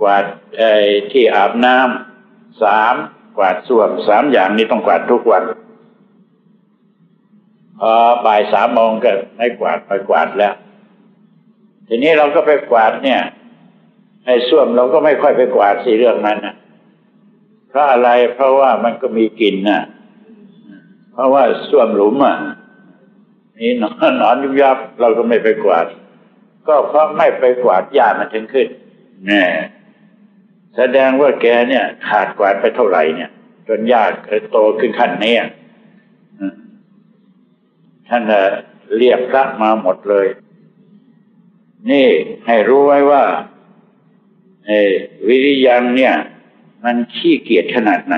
กวาดไอ้ที่อาบน้ำสามกวาดส้วมสามอย่างนี้ต้องกวาดทุกวันพอบ่ายสามโมงก็ไม่กวาดไปกวาดแล้ว ทีนี้เราก็ไปกวาดเนี่ยให้ส้วมเราก็ไม่ค่อยไปกวาดสีเรื่องนั้นนะเพราะอะไรเพราะว่ามันก็มีกลิ่นนะเพราะว่าส้วมหลุมอะนี่นอนนอนยุบยับเราก็ไม่ไปกวาด ก็เพราะไม่ไปกวาดหญ้ามันถึงขึ้นแน่ แสดงว่าแกเนี่ย ขาดกวาดไปเท่าไหร่เนี่ย จนหญ้าโตขึ้นขั้นนี้ท่านเรียกพระมาหมดเลย นี่ให้รู้ไว้ว่าวิริยังเนี่ย มันขี้เกียจขนาดไหน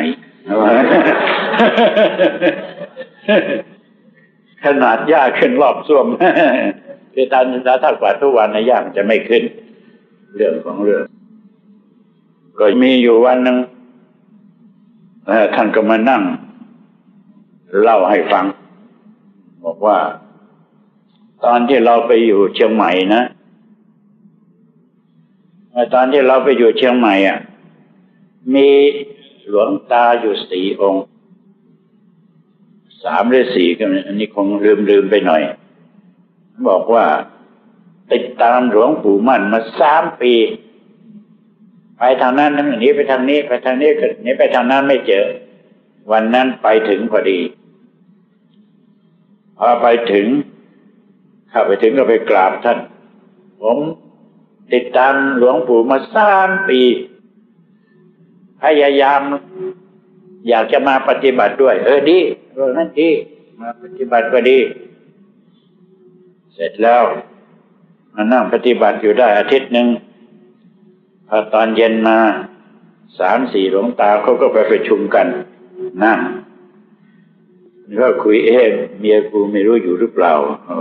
ขนาดหญ้าขึ้นรอบส้วมคือตานถ้ากวาดทุกวันในหญ้ามันจะไม่ขึ้น เรื่องของเรื่อง ก็มีอยู่วันหนึ่งท่านก็มานั่ง เล่าให้ฟัง บอกว่า ตอนที่เราไปอยู่เชียงใหม่นะตอนที่เราไปอยู่เชียงใหม่อะ มีหลวงตาอยู่สี่องค์สามหรือสี่ก็อันนี้คงลืมลืมไปหน่อย บอกว่า ติดตามหลวงปู่มั่นมาสามปี ไปทางนั้นนั่นนี้ไปทางนี้ไปทางนี้ก็นี้ไปทางนั้นไม่เจอ วันนั้นไปถึงพอดี พอไปถึงข้าไปถึงก็ไปกราบท่าน ผมติดตามหลวงปู่มาสามปีพยายามอยากจะมาปฏิบัติด้วย เออดีเรื่ออนั่นดีมาปฏิบัติก็ดี เสร็จแล้วมานั่งปฏิบัติอยู่ได้อาทิตย์หนึ่ง พอตอนเย็นมาสามสี่หลวงตาเขาก็ไปประชุมกันนั่งก็คุยเอ๊เมียกูไม่รู้อยู่หรือเปล่า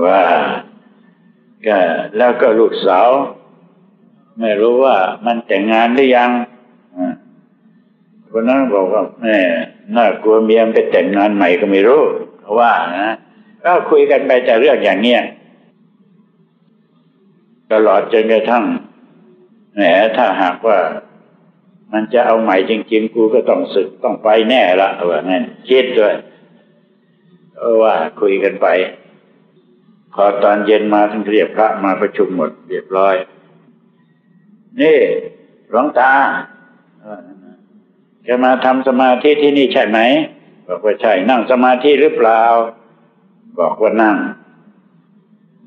ว่าก็แล้วก็ลูกสาว ไม่รู้ว่ามันแต่งงานหรือยังคนนั้นบอกว่าแม่น่ากลัวเมียไปแต่งงานใหม่ก็ไม่รู้เขาว่านะก็คุยกันไปแต่เรื่องอย่างเนี้ยตลอดจนกระทั่ง แหมถ้าหากว่า มันจะเอาใหม่จริง ๆ กูก็ต้องสึกต้องไปแน่ละว่างั้นคิดด้วยว่าคุยกันไป พอตอนเย็นมาทั้งเรียบพระมาประชุมหมดเรียบร้อย นี่หลวงตาจะมาทำสมาธิที่นี่ใช่ไหม บอกว่าใช่นั่งสมาธิหรือเปล่า บอกว่านั่ง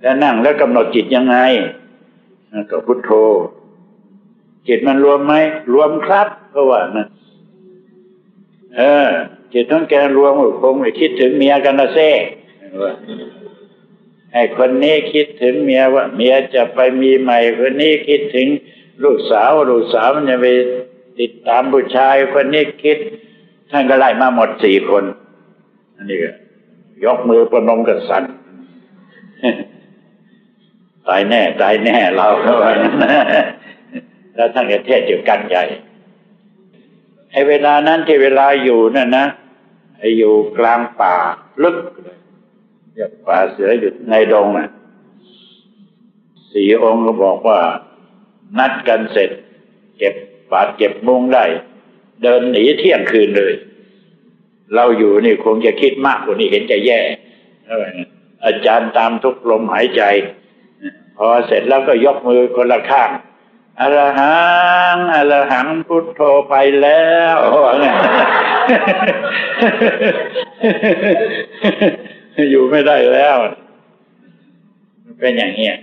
แล้วนั่งแล้วกำหนดจิตยังไงก็พุทโธ จิตมันรวมไหมรวมครับเพราะว่านะเออจิตต้องแกรวมคงไม่คิดถึงเมียกันละเซ่ไอ้คนนี้คิดถึงเมียว่า เมียจะไปมีใหม่คนนี้คิดถึงลูกสาวลูกสาวมันจะไปติดตามผู้ชายคนนี้คิด ท่านก็ไล่มาหมดสี่คน อันนี้ก็ยกมือประนมกับสันตายแน่ ตายแน่เราเพราะว่า แล้วท่านก็เทศอยู่กันใหญ่ไอ้เวลานั้นที่เวลาอยู่นั่นนะไอ้อยู่กลางป่าลึกอย่างป่าเสืออยู่ในดงน่ะสี่องค์ก็บอกว่า นัดกันเสร็จ เก็บบาดเก็บมุงได้ เดินหนีเที่ยงคืนเลย เราอยู่นี่คงจะคิดมากกว่านี้เห็นจะแย่อาจารย์ตามทุกลมหายใจ พอเสร็จแล้วก็ยกมือคนละข้าง อรหังอรหังพุทโธไปแล้วอยู่ไม่ได้แล้ว เป็นอย่างเงี้ย